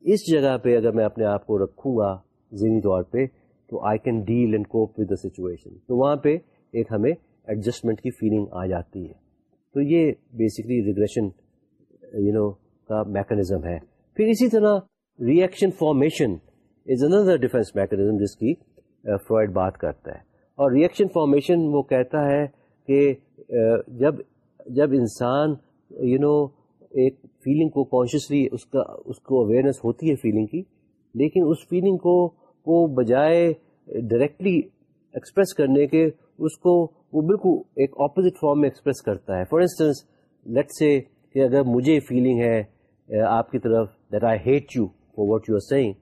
اس جگہ پہ اگر میں اپنے آپ کو رکھوں گا ذہنی طور پہ، تو I can deal and cope with the situation تو وہاں پہ ایک ہمیں ایڈجسٹمنٹ کی فیلنگ آ جاتی ہے۔ تو یہ بیسکلی ریگریشن یو نو کا میکنزم ہے۔ پھر اسی طرح reaction formation is another defence mechanism جس کی فرائڈ بات کرتا ہے۔ اور ری ایکشن فارمیشن وہ کہتا ہے کہ جب جب انسان یو نو ایک فیلنگ کو کانشیسلی اس کا، اس کو اویئرنیس ہوتی ہے فیلنگ کی، لیکن اس فیلنگ کو وہ بجائے ڈائریکٹلی ایکسپریس کرنے کے اس کو وہ بالکل ایک اپوزٹ فارم میں ایکسپریس کرتا ہے. فار انسٹنس لیٹ سے کہ اگر مجھے فیلنگ ہے uh, آپ کی طرف that I hate you for what you are saying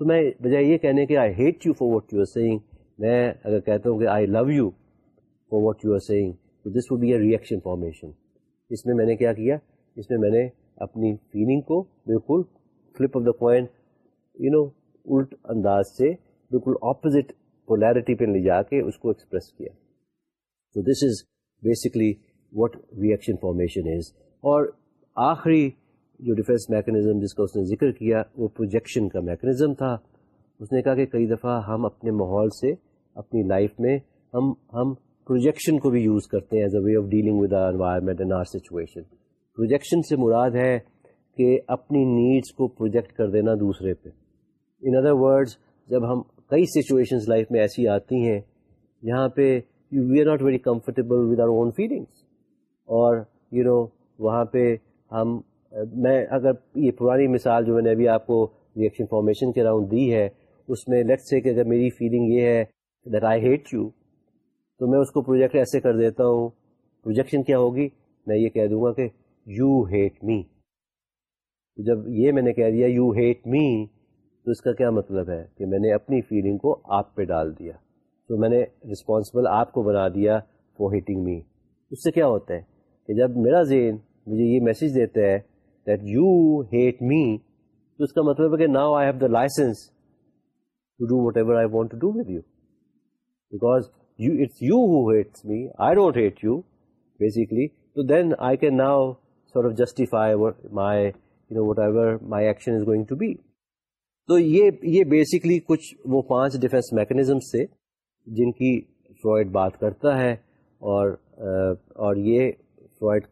تو میں بجائے یہ کہنے کہ I hate you for what you are saying میں اگر کہتا ہوں کہ I love you for what you are saying تو this would be a reaction formation اس میں میں نے کیا کیا؟ اس میں میں نے اپنی فیلنگ کو بالکل flip of the point you know الٹ انداز سے بالکل اپوزٹ پولیرٹی پہ لے جا کے اس کو ایکسپریس کیا۔ تو this is basically what reaction formation is اور آخری جو ڈیفینس میکنزم جس کا اس نے ذکر کیا، وہ پروجیکشن کا میکنزم تھا۔ اس نے کہا کہ کئی دفعہ ہم اپنے ماحول سے، اپنی لائف میں ہم ہم پروجیکشن کو بھی یوز کرتے ہیں as a way of dealing with our environment and our situation projection سے مراد ہے کہ اپنی نیڈس کو پروجیکٹ کر دینا دوسرے پہ. ان ادر ورڈز جب ہم کئی سچویشنز لائف میں ایسی آتی ہیں جہاں پہ we are not very comfortable with our own feelings اور یو you نو know, وہاں پہ ہم میں اگر یہ پرانی مثال جو میں نے ابھی آپ کو ریئیکشن فارمیشن کے راؤنڈ دی ہے اس میں لیٹ سے کہ اگر میری فیلنگ یہ ہے دیٹ آئی ہیٹ یو تو میں اس کو پروجیکٹ ایسے کر دیتا ہوں. پروجیکشن کیا ہوگی؟ میں یہ کہہ دوں گا کہ یو ہیٹ می جب یہ میں نے کہہ دیا یو ہیٹ می تو اس کا کیا مطلب ہے؟ کہ میں نے اپنی فیلنگ کو آپ پہ ڈال دیا. تو میں نے رسپانسبل آپ کو بنا دیا فور ہیٹنگ می اس سے کیا ہوتا ہے؟ کہ جب میرا ذہن مجھے یہ میسج دیتا ہے دیٹ یو ہیٹ می تو اس کا مطلب ہے کہ now I have the licence to do whatever I want to do with you because it's you who hates me I don't hate you basically تو then I can now sort of justify my you know whatever my action is going to be تو یہ یہ basically کچھ وہ پانچ defence mechanisms تھے جن کی فرائڈ بات کرتا ہے اور اور یہ فرائڈ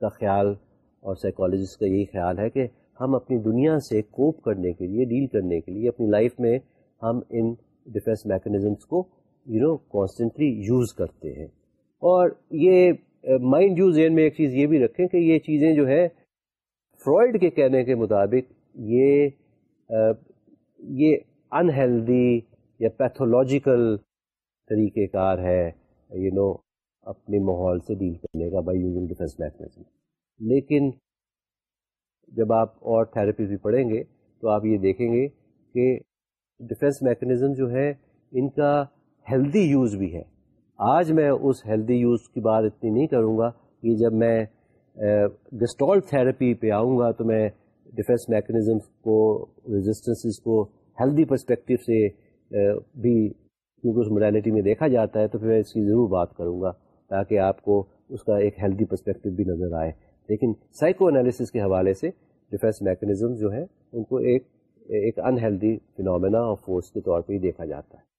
کا خیال اور سائیکالوجسٹ کا یہی خیال ہے کہ ہم اپنی دنیا سے کوپ کرنے کے لیے ڈیل کرنے کے لیے اپنی لائف میں ہم ان ڈیفینس میکنیزمس کو یو نو کانسٹنٹلی یوز کرتے ہیں۔ اور یہ uh, مائنڈ یوز میں ایک چیز یہ بھی رکھیں کہ یہ چیزیں جو ہے فرائڈ کے کہنے کے مطابق یہ uh, یہ انہیلدی یا پیتھولوجیکل طریقہ کار ہے یو نو اپنے ماحول سے ڈیل کرنے کا بائی یوزنگ ڈیفینس میکنیزم لیکن جب آپ اور تھراپی بھی پڑھیں گے تو آپ یہ دیکھیں گے کہ ڈیفینس میکنیزم جو ہے، ان کا ہیلدی یوز بھی ہے۔ آج میں اس ہیلدی یوز کی بات اتنی نہیں کروں گا کہ جب میں گسٹول تھراپی پہ آؤں گا تو میں ڈیفینس میکنیزم کو رزسٹنس کو ہیلدی پرسپیکٹو سے بھی کیونکہ اس موڈیلٹی میں دیکھا جاتا ہے تو پھر میں اس کی ضرور بات کروں گا تاکہ آپ کو اس کا ایک ہیلدی پرسپیکٹو بھی نظر آئے۔ لیکن سائیکو انالیسس کے حوالے سے ڈیفینس میکنیزم جو ہے ان کو ایک ایک انہیلدی فنومینا اور فورس کے طور پہ ہی دیکھا جاتا ہے۔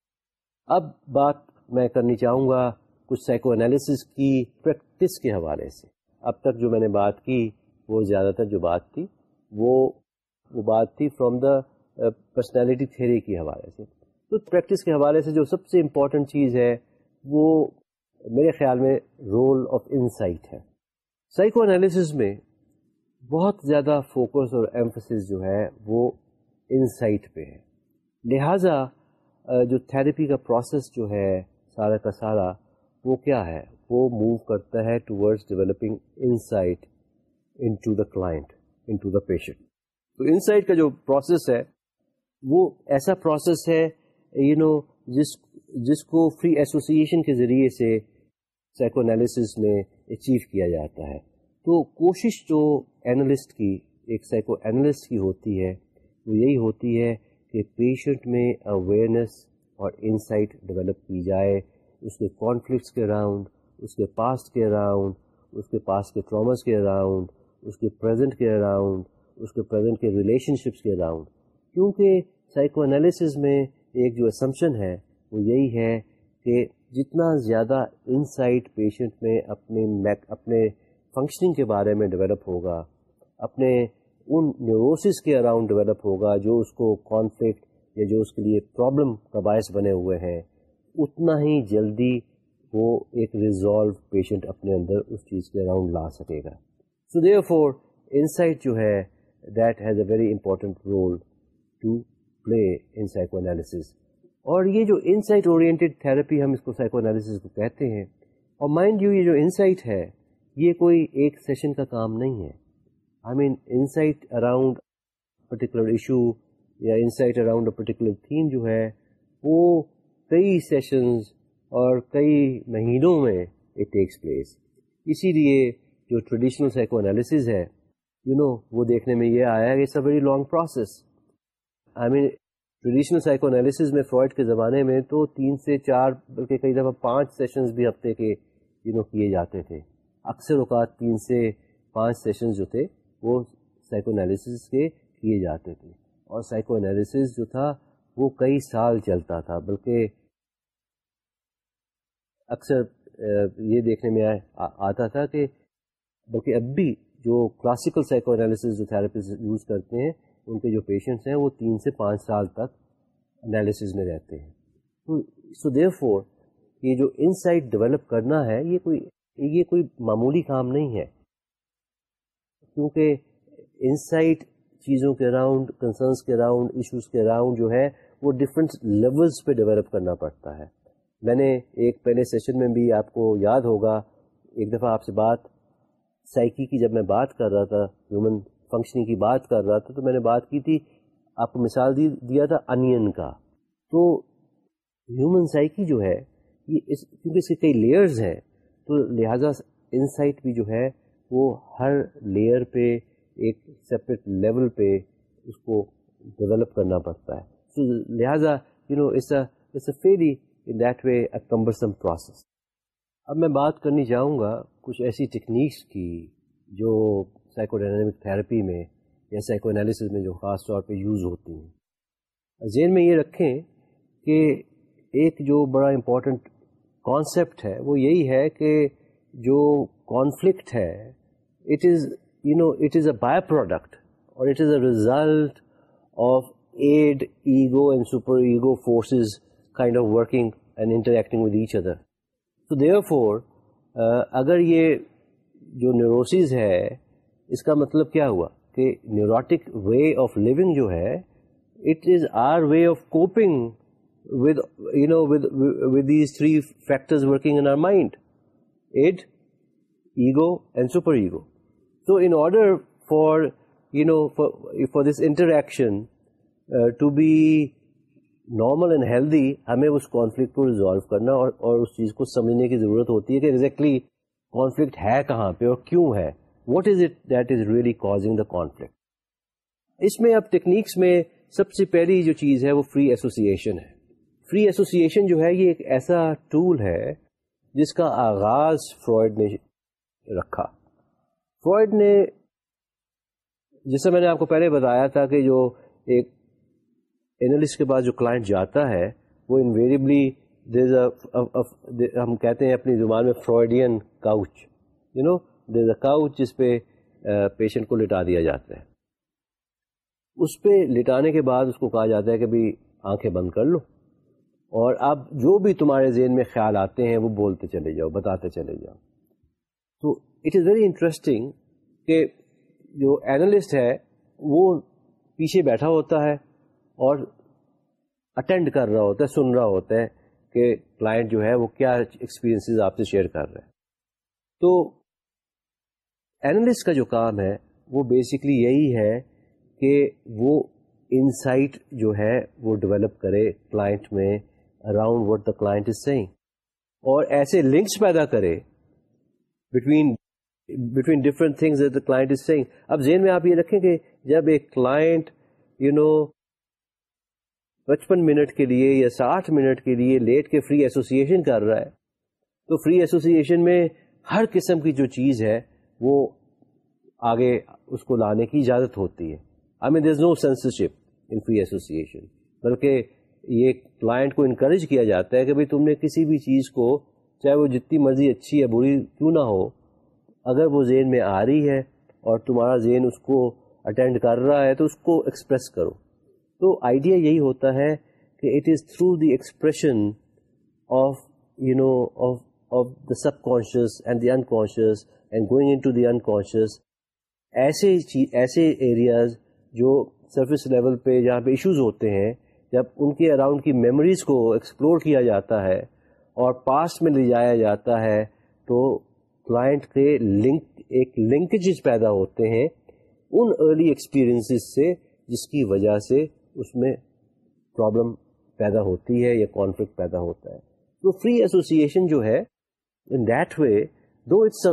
اب بات میں کرنی چاہوں گا کچھ سائیکو انالیسس کی پریکٹس کے حوالے سے۔ اب تک جو میں نے بات کی، وہ زیادہ تر جو بات تھی، وہ وہ بات تھی فرام دا پرسنالٹی تھیری کے حوالے سے۔ تو پریکٹس کے حوالے سے جو سب سے امپورٹنٹ چیز ہے، وہ میرے خیال میں رول آف انسائٹ ہے۔ سائیکو انالیسز میں بہت زیادہ فوکس اور ایمفسس جو ہے، وہ انسائٹ پہ ہے۔ لہٰذا جو تھراپی کا پروسیس جو ہے سارا کا سارا، وہ کیا ہے؟ وہ موو کرتا ہے towards developing insight into the client into the patient تو انسائٹ کا جو پروسیس ہے، وہ ایسا پروسیس ہے یو نو جس جس کو فری ایسوسیشن کے ذریعے سے سائیکو انالیسس میں اچیو کیا جاتا ہے۔ تو کوشش جو اینالسٹ کی، ایک سائیکو اینالسٹ کی ہوتی ہے، وہ یہی ہوتی ہے کہ پیشنٹ میں اویئرنیس اور انسائٹ ڈیولپ کی جائے، اس کے کانفلکٹس کے اراؤنڈ اس کے پاسٹ کے اراؤنڈ اس کے پاس کے ٹرامس کے اراؤنڈ اس کے پریزنٹ کے اراؤنڈ اس کے پریزنٹ کے ریلیشن شپس کے اراؤنڈ کیونکہ سائیکو انالیسز میں ایک جو اسمپشن ہے، وہ یہی ہے کہ جتنا زیادہ انسائٹ پیشنٹ میں اپنے اپنے فنکشننگ کے بارے میں ڈیولپ ہوگا، اپنے ان نیوروسس کے اراؤنڈ ڈیولپ ہوگا جو اس کو کانفلکٹ یا جو اس کے لیے پرابلم کا باعث بنے ہوئے ہیں، اتنا ہی جلدی وہ ایک ریزالو پیشنٹ اپنے اندر اس چیز کے اراؤنڈ لا سکے گا۔ سو دیئر فور انسائٹ جو ہے that has a very important role to play in psychoanalysis اور یہ جو انسائٹ اورینٹیڈ تھراپی ہم اس کو سائیکو انالیسز کو کہتے ہیں، اور مائنڈ یو یہ جو انسائٹ ہے، یہ کوئی ایک سیشن کا کام نہیں ہے۔ I mean insight around particular issue یا insight around a particular theme جو ہے، وہ کئی سیشنز اور کئی مہینوں میں اٹ ٹیکس پلیس اسی لیے جو ٹریڈیشنل سائیکو انالیسز ہے یو نو وہ دیکھنے میں یہ آیا کہ it's a very long process I mean traditional psychoanalysis میں فرائڈ کے زمانے میں تو تین سے چار، بلکہ کئی دفعہ پانچ سیشنز بھی ہفتے کے یو نو کیے جاتے تھے۔ اکثر اوقات تین سے پانچ سیشنز جو تھے وہ سائیکو انالیسز کے کیے جاتے تھے۔ اور سائیکو انالیسز جو تھا وہ کئی سال چلتا تھا، بلکہ اکثر یہ دیکھنے میں آتا تھا کہ بلکہ اب بھی جو کلاسیکل سائیکو انالیسز جو تھراپسٹ یوز کرتے ہیں، ان کے جو پیشنٹس ہیں، وہ تین سے پانچ سال تک انالیسز میں رہتے ہیں۔ سو دیو فور یہ جو انسائٹ ڈیولپ کرنا ہے، یہ کوئی یہ کوئی معمولی کام نہیں ہے۔ کیونکہ انسائٹ چیزوں کے اراؤنڈ کنسرنس کے اراؤنڈ ایشوز کے اراؤنڈ جو ہے وہ ڈفرینٹ لیولس پہ ڈیولپ کرنا پڑتا ہے۔ میں نے ایک پہلے سیشن میں بھی آپ کو یاد ہوگا، ایک دفعہ آپ سے بات سائیکی کی جب میں بات کر رہا تھا ہیومن فنکشننگ کی بات کر رہا تھا، تو میں نے بات کی تھی، آپ کو مثال دی، دیا تھا انین کا۔ تو ہیومن سائیکی جو ہے، یہ اس، کیونکہ اس کے کئی لیئرز ہیں، تو لہٰذا انسائٹ بھی جو ہے وہ ہر لیئر پہ، ایک سپریٹ لیول پہ اس کو ڈیولپ کرنا پڑتا ہے۔ تو لہٰذا you know it's a very in that way a cumbersome process اب میں بات کرنی چاہوں گا کچھ ایسی ٹیکنیکس کی جو سائیکو ڈائنامک تھراپی میں یا سائیکو انالیسز میں جو خاص طور پہ یوز ہوتی ہیں۔ ذہن میں یہ رکھیں کہ ایک جو بڑا امپورٹنٹ کانسیپٹ ہے وہ یہی ہے کہ جو کانفلکٹ ہے it is you know it is a byproduct اور it is a result of id ego and super ego forces kind of working and interacting with each other تو دیئر فور اگر یہ جو نیوروسز ہے اس کا مطلب کیا ہوا کہ نیوروٹک وے آف لیونگ جو ہے it is our way of coping with you know with these three factors working in our mind id ego and super ego تو in order for you know for this interaction to be normal and healthy ہمیں اس conflict کو resolve کرنا اور اور اس چیز کو سمجھنے کی ضرورت ہوتی ہے کہ ایگزیکٹلی کانفلکٹ ہے کہاں پہ اور کیوں ہے. What is it that is really causing the conflict اس میں اب ٹیکنیکس میں سب سے پہلی جو چیز ہے وہ فری ایسوسیشن ہے. فری ایسوسیشن جو ہے یہ ایک ایسا ٹول ہے جس کا آغاز فرائڈ نے رکھا۔ فرائڈ نے جیسے میں نے آپ کو پہلے بتایا تھا کہ جو ایک اینالسٹ کے بعد جو کلائنٹ جاتا ہے، وہ انویریبلی ہم کہتے ہیں اپنی زبان میں Freudian couch you know there a couch جس پہ پیشنٹ کو لٹا دیا جاتا ہے۔ اس پہ لٹانے کے بعد اس کو کہا جاتا ہے کہ بھائی آنکھیں بند کر لو۔ اور اب جو بھی تمہارے ذہن میں خیال آتے ہیں، وہ بولتے چلے جاؤ، بتاتے چلے جاؤ۔ تو اٹ از ویری انٹرسٹنگ کہ جو اینالسٹ ہے، وہ پیچھے بیٹھا ہوتا ہے اور اٹینڈ کر رہا ہوتا ہے، سن رہا ہوتا ہے کہ کلائنٹ جو ہے وہ کیا ایکسپیرئنس آپ سے شیئر کر رہے ہیں تو اینالسٹ کا جو کام ہے، وہ بیسکلی یہی ہے کہ وہ انسائٹ جو ہے وہ ڈیولپ کرے کلائنٹ میں around what the client is saying اور ایسے لنکس پیدا کرے between between different things client is saying اب ذہن میں آپ یہ رکھیں کہ جب ایک کلائنٹ یو نو پچپن منٹ کے لیے یا ساٹھ منٹ کے لیے لیٹ کے فری ایسوسیشن کر رہا ہے، تو فری ایسوسیشن میں ہر قسم کی جو چیز ہے، وہ آگے اس کو لانے کی اجازت ہوتی ہے۔ I mean there is no censorship in free association بلکہ یہ کلائنٹ کو انکریج کیا جاتا ہے کہ بھائی تم نے کسی بھی چیز کو چاہے وہ جتنی مرضی اچھی یا بری کیوں نہ ہو، اگر وہ ذہن میں آ رہی ہے اور تمہارا ذہن اس کو اٹینڈ کر رہا ہے، تو اس کو ایکسپریس کرو۔ تو آئیڈیا یہی ہوتا ہے کہ it is through the expression of you know of of the subconscious and the unconscious and going into the unconscious ایسے ایسے ایریاز جو سرفس لیول پہ جہاں پہ ایشوز ہوتے ہیں، جب ان کے اراؤنڈ کی میموریز کو ایکسپلور کیا جاتا ہے اور پاسٹ میں لے جایا جاتا ہے تو کلائنٹ کے لنک ایک لنکیجز پیدا ہوتے ہیں ان ارلی ایکسپیرئنس سے جس کی وجہ سے اس میں پرابلم پیدا ہوتی ہے یا کانفلکٹ پیدا ہوتا ہے۔ تو فری ایسوسیشن جو ہے in that way though it's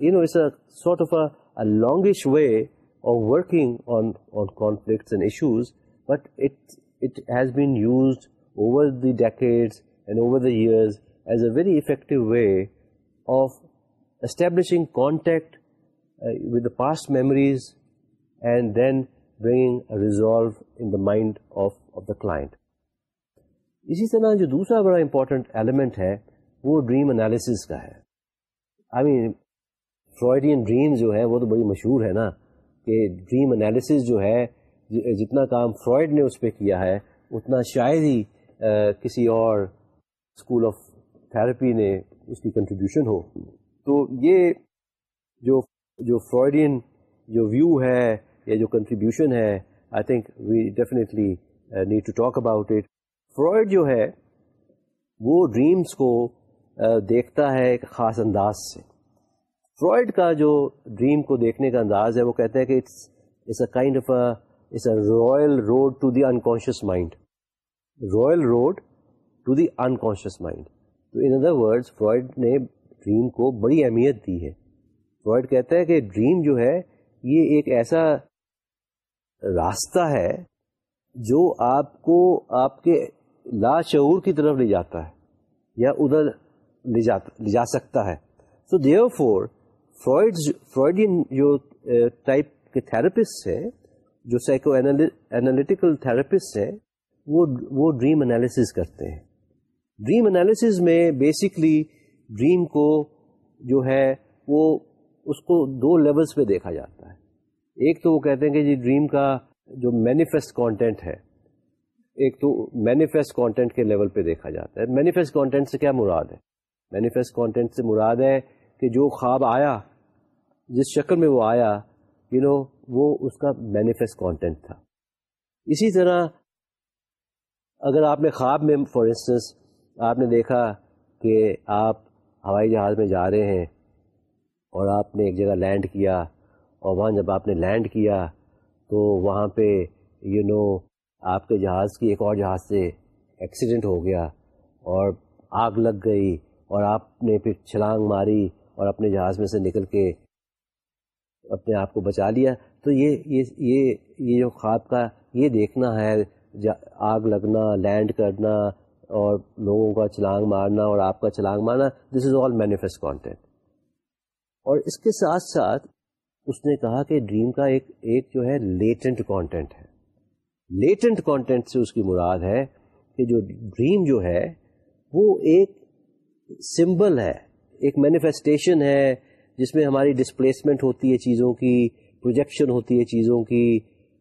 you know it's sort of a longest way of working on on conflicts and issues but it it has been used over the decades and over the years as a very effective way of establishing contact with the past memories and then bringing resolve in the mind of of the client اسی طرح جو دوسرا بڑا important element ہے، وہ dream analysis کا ہے۔ I main Freudian dream جو ہے، وہ تو بڑی مشہور ہے نا، کہ ڈریم انالیسز جو ہے، جتنا کام فرائڈ نے اس پہ کیا ہے، اتنا شاید ہی کسی اور اسکول آف تھراپی نے اس کی کنٹریبیوشن ہو۔ تو یہ جو جو فرائڈین جو ویو ہے، یا جو کنٹریبیوشن ہے I think we definitely need to talk about it Freud جو ہے، وہ ڈریمس کو uh, دیکھتا ہے ایک خاص انداز سے۔ فرائڈ کا جو ڈریم کو دیکھنے کا انداز ہے، وہ کہتا ہے کہ it's it's a kind of it's a royal road to the unconscious mind royal road to the unconscious mind تو ان ادر ورڈ فرائڈ نے ڈریم کو بڑی اہمیت دی ہے۔ فرائڈ کہتا ہے کہ ڈریم جو ہے، یہ ایک ایسا راستہ ہے جو آپ کو آپ کے لاشعور کی طرف لے جاتا ہے یا ادھر لے جاتا، لے جا سکتا ہے۔ سو دیو فور فرائڈ فرائڈین جو ٹائپ کے تھراپسٹ ہیں، جو سائیکو اینالیٹیکل تھراپسٹ ہیں، وہ وہ ڈریم انالیسز کرتے ہیں۔ ڈریم انالیسز میں بیسکلی ڈریم کو جو ہے وہ اس کو دو لیولس پہ دیکھا جاتا ہے۔ ایک تو وہ کہتے ہیں کہ جی ڈریم کا جو مینیفیسٹ کانٹینٹ ہے ایک تو مینیفیسٹ کانٹینٹ کے لیول پہ دیکھا جاتا ہے۔ مینیفیسٹ کانٹینٹ سے کیا مراد ہے؟ مینیفیسٹ کانٹینٹ سے مراد ہے کہ جو خواب آیا جس شکل میں وہ آیا یو you نو know, وہ اس کا مینیفیسٹ کانٹینٹ تھا۔ اسی طرح اگر آپ نے خواب میں فار انسٹنس آپ نے دیکھا کہ آپ ہوائی جہاز میں جا رہے ہیں اور آپ نے ایک جگہ لینڈ کیا اور وہاں جب آپ نے لینڈ کیا تو وہاں پہ یو نو آپ کے جہاز کی ایک اور جہاز سے ایکسیڈنٹ ہو گیا اور آگ لگ گئی اور آپ نے پھر چھلانگ ماری اور اپنے جہاز میں سے نکل کے اپنے آپ کو بچا لیا۔ تو یہ یہ یہ یہ جو خواب کا یہ دیکھنا ہے آگ لگنا، لینڈ کرنا اور لوگوں کا چھلانگ مارنا اور آپ کا چھلانگ مارنا دس از آل مینیفیسٹ کانٹینٹ اور اس کے ساتھ ساتھ اس نے کہا کہ ڈریم کا ایک ایک جو ہے لیٹنٹ کانٹینٹ ہے۔ لیٹنٹ کانٹینٹ سے اس کی مراد ہے کہ جو ڈریم جو ہے، وہ ایک سمبل ہے، ایک مینیفیسٹیشن ہے، جس میں ہماری ڈسپلیسمنٹ ہوتی ہے چیزوں کی پروجیکشن ہوتی ہے چیزوں کی،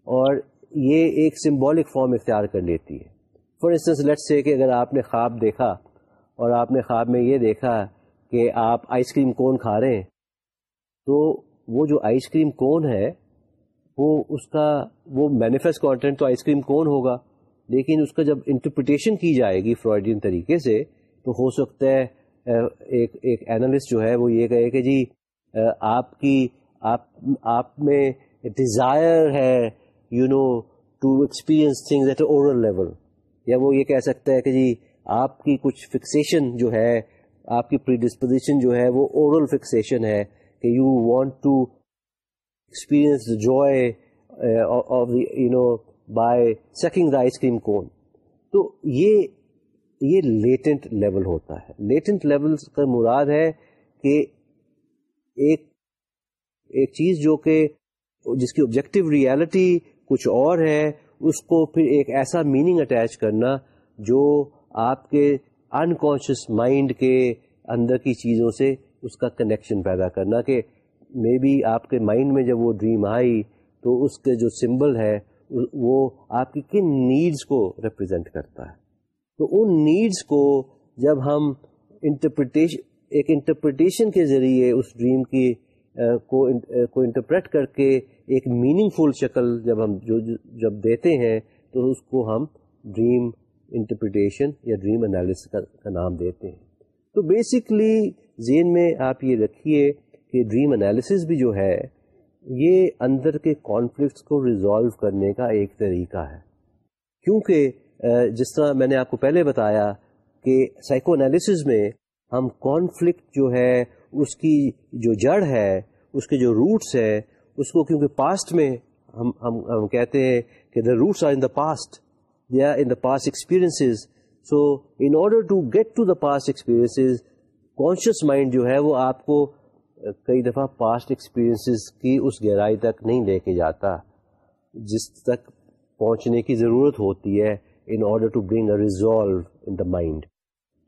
اور یہ ایک سمبولک فارم اختیار کر لیتی ہے۔ فار انسٹنس لیٹ سے کہ اگر آپ نے خواب دیکھا اور آپ نے خواب میں یہ دیکھا کہ آپ آئس کریم کون کھا رہے ہیں، تو وہ جو آئس کریم کون ہے، وہ اس کا، وہ مینیفیسٹ کانٹینٹ تو آئس کریم کون ہوگا؟ لیکن اس کا جب انٹرپریٹیشن کی جائے گی فرائڈین طریقے سے، تو ہو سکتا ہے ایک ایک اینالسٹ جو ہے وہ یہ کہے کہ جی آپ کی، آپ آپ میں ڈیزائر ہے you know to experience things at oral level یا وہ یہ کہہ سکتا ہے کہ جی آپ کی کچھ فکسیشن جو ہے، آپ کی پری ڈسپوزیشن جو ہے، وہ اورل فکسیشن ہے کہ you want to experience joy of you know by seeking the ice cream cone تو یہ یہ لیٹنٹ لیول ہوتا ہے۔ لیٹنٹ لیول کا مراد ہے کہ ایک ایک چیز جو کہ، جس کی آبجیکٹو ریالٹی کچھ اور ہے اس کو پھر ایک ایسا میننگ اٹیچ کرنا جو آپ کے انکانشیس مائنڈ کے اندر کی چیزوں سے اس کا کنیکشن پیدا کرنا کہ مے بی آپ کے مائنڈ میں جب وہ ڈریم آئی تو اس کے جو سمبل ہے، وہ آپ کی کن نیڈس کو ریپرزینٹ کرتا ہے۔ تو ان نیڈس کو جب ہم انٹرپریٹیشن ایک انٹرپریٹیشن کے ذریعے اس ڈریم کی کو انٹرپریٹ کر کے ایک میننگ فل شکل جب ہم جو جب دیتے ہیں، تو اس کو ہم ڈریم انٹرپریٹیشن یا ڈریم انالیس کا نام دیتے ہیں۔ تو بیسکلی ذہن میں آپ یہ رکھیے کہ ڈریم انالیسس بھی جو ہے، یہ اندر کے کانفلکٹس کو ریزالو کرنے کا ایک طریقہ ہے۔ کیونکہ جس طرح میں نے آپ کو پہلے بتایا کہ سائیکو انالیسز میں ہم کانفلکٹ جو ہے، اس کی جو جڑ ہے، اس کے جو روٹس ہے اس کو کیونکہ پاسٹ میں ہم ہم ہم کہتے ہیں کہ the roots are in the past they are in the past experiences so in order to get to the past experiences conscious mind جو ہے وہ آپ کو کئی دفعہ پاسٹ ایکسپیرئنسز کی اس گہرائی تک نہیں لے کے جاتا، جس تک پہنچنے کی ضرورت ہوتی ہے in order to bring a resolve in the mind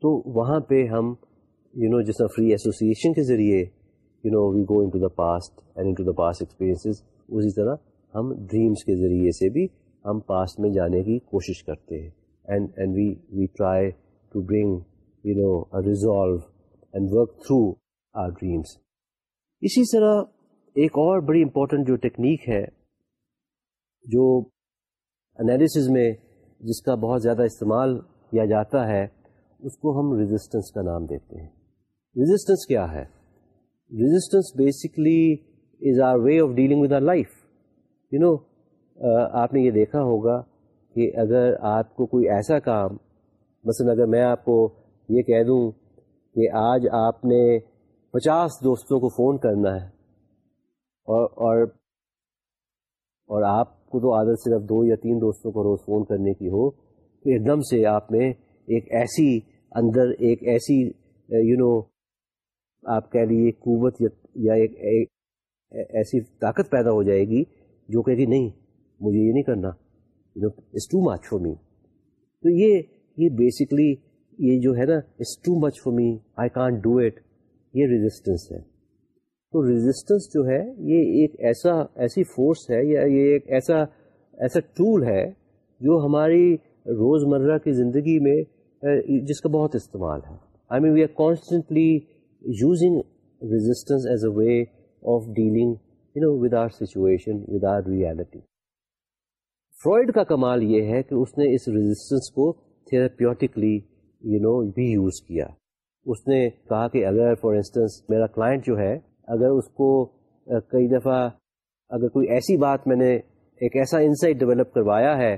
تو وہاں پہ ہم یو نو جس طرح فری ایسوسیشن کے ذریعے you know we go into the past and into the past experiences اسی طرح ہم ڈریمس کے ذریعے سے بھی ہم پاسٹ میں جانے کی کوشش کرتے ہیں. And and we we try to bring you know resolve and work through our dreams اسی طرح ایک اور بڑی امپورٹنٹ جو ٹیکنیک ہے، جو انالیسز میں جس کا بہت زیادہ استعمال کیا جاتا ہے، اس کو ہم ریزسٹنس کا نام دیتے ہیں. ریزسٹنس کیا ہے؟ Resistance basically is our way of dealing with our life you know آپ نے یہ دیکھا ہوگا کہ اگر آپ کو کوئی ایسا کام، مثلا اگر میں آپ کو یہ کہہ دوں کہ آج آپ نے پچاس دوستوں کو فون کرنا ہے اور اور اور آپ کو تو عادت صرف دو یا تین دوستوں کو روز فون کرنے کی ہو، تو ایک دم سے آپ نے ایک ایسی اندر ایک ایسی uh, یو نو آپ کہہ لیجیے قوت یا ایک ایسی طاقت پیدا ہو جائے گی جو کہ نہیں، مجھے یہ نہیں کرنا you it's too much for me تو یہ یہ بیسکلی یہ جو ہے نا it's too much for me I can't do it یہ ریزسٹنس ہے۔ تو ریزسٹنس جو ہے، یہ ایک ایسا ایسی فورس ہے یا یہ ایک ایسا ایسا ٹول ہے جو ہماری روزمرہ کی زندگی میں جس کا بہت استعمال ہے۔ I mean we are constantly using resistance as a way of dealing you know with our situation with our reality Freud کا کمال یہ ہے کہ اس نے اس ریزسٹنس کو تھراپیوٹکلی یو نو بھی یوز کیا اس نے کہا کہ اگر فار انسٹنس میرا کلائنٹ جو ہے اگر اس کو کئی دفعہ اگر کوئی ایسی بات میں نے ایک ایسا انسائٹ ڈیولپ کروایا ہے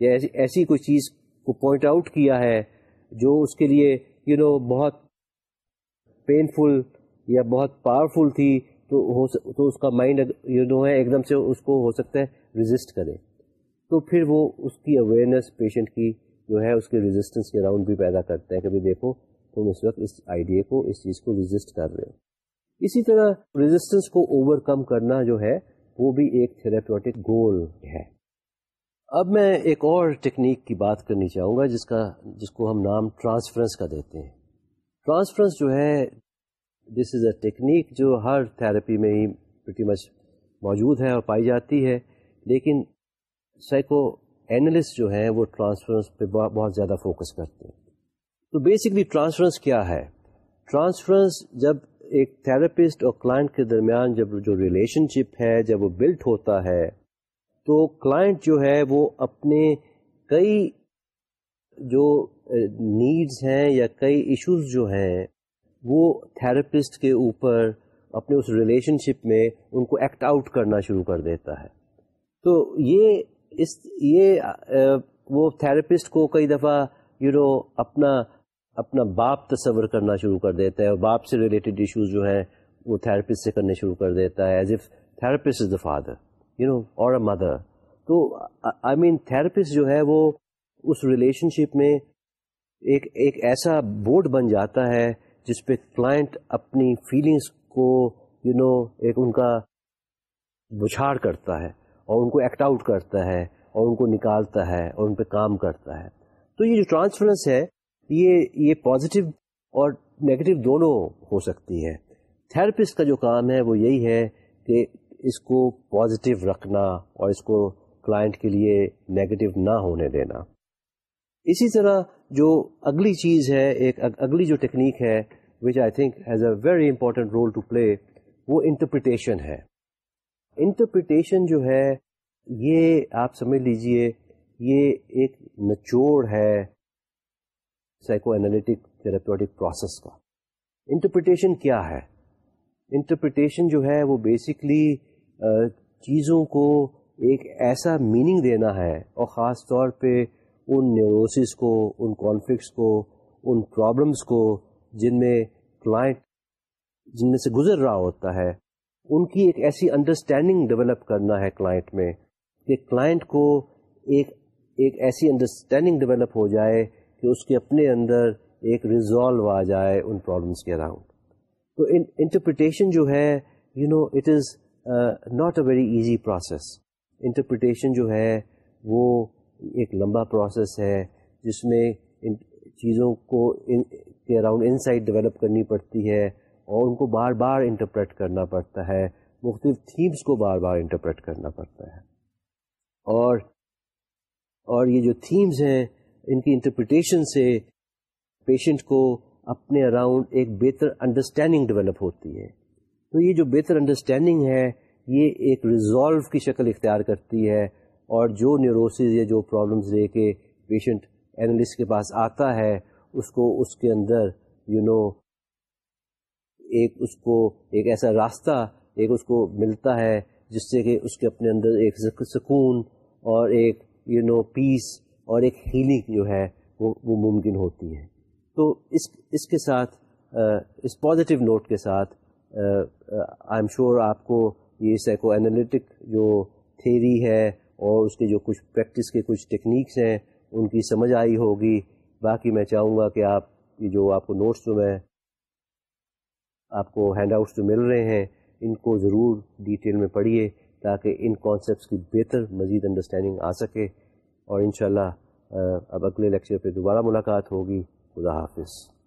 یا ایسی ایسی کوئی چیز کو پوائنٹ آؤٹ کیا ہے جو اس کے لیے یو نو بہت پینفل یا بہت پاورفل تھی، تو ہو تو اس کا مائنڈ یو نو ہے، ایک دم سے اس کو ہو سکتا ہے ریزسٹ کرے۔ تو پھر وہ اس کی اویئرنیس پیشنٹ کی جو ہے، اس کے ریزسٹنس کے اراؤنڈ بھی پیدا کرتا ہے کبھی دیکھو، تم اس وقت اس آئیڈیا کو، اس چیز کو ریزسٹ کر رہے ہو۔ اسی طرح ریزسٹنس کو اوور کم کرنا جو ہے، وہ بھی ایک تھراپیوٹک گول ہے۔ اب میں ایک اور ٹیکنیک کی بات کرنی چاہوں گا، جس کا، جس کو ہم نام ٹرانسفرنس کا دیتے ہیں۔ ٹرانسفرنس جو ہے دس از اے ٹیکنیک جو ہر تھراپی میں ہی پریٹی مچ موجود ہے اور پائی جاتی ہے، لیکن سائیکو اینالسٹ جو ہیں وہ ٹرانسفرنس پہ بہت زیادہ فوکس کرتے ہیں۔ تو بیسکلی ٹرانسفرنس کیا ہے؟ ٹرانسفرنس جب ایک تھراپسٹ اور کلائنٹ کے درمیان جب جو ریلیشن شپ ہے، جب وہ بلٹ ہوتا ہے، تو کلائنٹ جو ہے وہ اپنے کئی جو نیڈز ہیں یا کئی ایشوز جو ہیں وہ تھراپسٹ کے اوپر اپنے اس ریلیشن شپ میں ان کو ایکٹ آؤٹ کرنا شروع کر دیتا ہے۔ تو یہ اس یہ وہ تھراپسٹ کو کئی دفعہ یو you نو know, اپنا اپنا باپ تصور کرنا شروع کر دیتا ہے اور باپ سے ریلیٹڈ ایشوز جو ہیں وہ تھراپسٹ سے کرنے شروع کر دیتا ہے as if therapist is the father you know اور اے مدر تو آئی مین تھراپسٹ جو ہے وہ اس ریلیشن شپ میں ایک ایک ایسا بورڈ بن جاتا ہے جس پہ کلائنٹ اپنی فیلنگس کو یو you نو know, ایک ان کا بچھاڑ کرتا ہے اور ان کو ایکٹ آؤٹ کرتا ہے اور ان کو نکالتا ہے اور ان پہ کام کرتا ہے۔ تو یہ جو ٹرانسفرنس ہے یہ یہ پازیٹیو اور نیگیٹو دونوں ہو سکتی ہے۔ تھراپسٹ کا جو کام ہے وہ یہی ہے کہ اس کو پازیٹیو رکھنا اور اس کو کلائنٹ کے لیے نیگیٹو نہ ہونے دینا۔ اسی طرح جو اگلی چیز ہے، ایک اگلی جو ٹیکنیک ہے which I think has a very important role to play وہ انٹرپریٹیشن ہے۔ انٹرپریٹیشن جو ہے، یہ آپ سمجھ لیجیے، یہ ایک نچوڑ ہے سائیکو اینالیٹک تھراپیوٹک پروسیس کا۔ انٹرپریٹیشن کیا ہے؟ انٹرپریٹیشن جو ہے، وہ بیسکلی چیزوں کو ایک ایسا میننگ دینا ہے، اور خاص طور پہ ان نیوروسس کو، ان کانفلکٹس کو، ان پرابلمس کو جن میں کلائنٹ جن میں سے گزر رہا ہوتا ہے، ان کی ایک ایسی انڈرسٹینڈنگ ڈیولپ کرنا ہے کلائنٹ میں کہ کلائنٹ کو ایک ایک ایسی انڈرسٹینڈنگ ڈیولپ ہو جائے کہ اس کے اپنے اندر ایک ریزالو آ جائے ان پرابلمس کے اراؤنڈ تو انٹرپریٹیشن جو ہے you know it is not a very easy process interpretation جو ہے، وہ ایک لمبا پروسیس ہے جس میں ان چیزوں کو کے اراؤنڈ انسائٹ ڈیولپ کرنی پڑتی ہے اور ان کو بار بار انٹرپریٹ کرنا پڑتا ہے۔ مختلف تھیمس کو بار بار انٹرپریٹ کرنا پڑتا ہے۔ اور اور یہ جو تھیمز ہیں، ان کی انٹرپریٹیشن سے پیشنٹ کو اپنے اراؤنڈ ایک بہتر انڈرسٹینڈنگ ڈیولپ ہوتی ہے۔ تو یہ جو بہتر انڈرسٹینڈنگ ہے، یہ ایک ریزالو کی شکل اختیار کرتی ہے۔ اور جو نیوروسز یا جو پرابلمس لے کے پیشنٹ اینالسٹ کے پاس آتا ہے اس کو اس کے اندر یو you نو know, ایک اس کو ایک ایسا راستہ ایک اس کو ملتا ہے جس سے کہ اس کے اپنے اندر ایک سکون اور ایک یو نو پیس اور ایک ہیلنگ جو ہے وہ وہ ممکن ہوتی ہے۔ تو اس اس کے ساتھ اس پازیٹیو نوٹ کے ساتھ آئی ایم شیور آپ کو یہ سائیکو انالیٹک جو تھیری ہے اور اس کے جو کچھ پریکٹس کے کچھ ٹیکنیکس ہیں، ان کی سمجھ آئی ہوگی۔ باقی میں چاہوں گا کہ آپ کی جو آپ کو نوٹس جو میں آپ کو ہینڈ آؤٹس جو مل رہے ہیں، ان کو ضرور ڈیٹیل میں پڑھیے تاکہ ان کانسیپٹس کی بہتر مزید انڈرسٹینڈنگ آ سکے۔ اور انشاءاللہ اب اگلے لیکچر پہ دوبارہ ملاقات ہوگی۔ خدا حافظ۔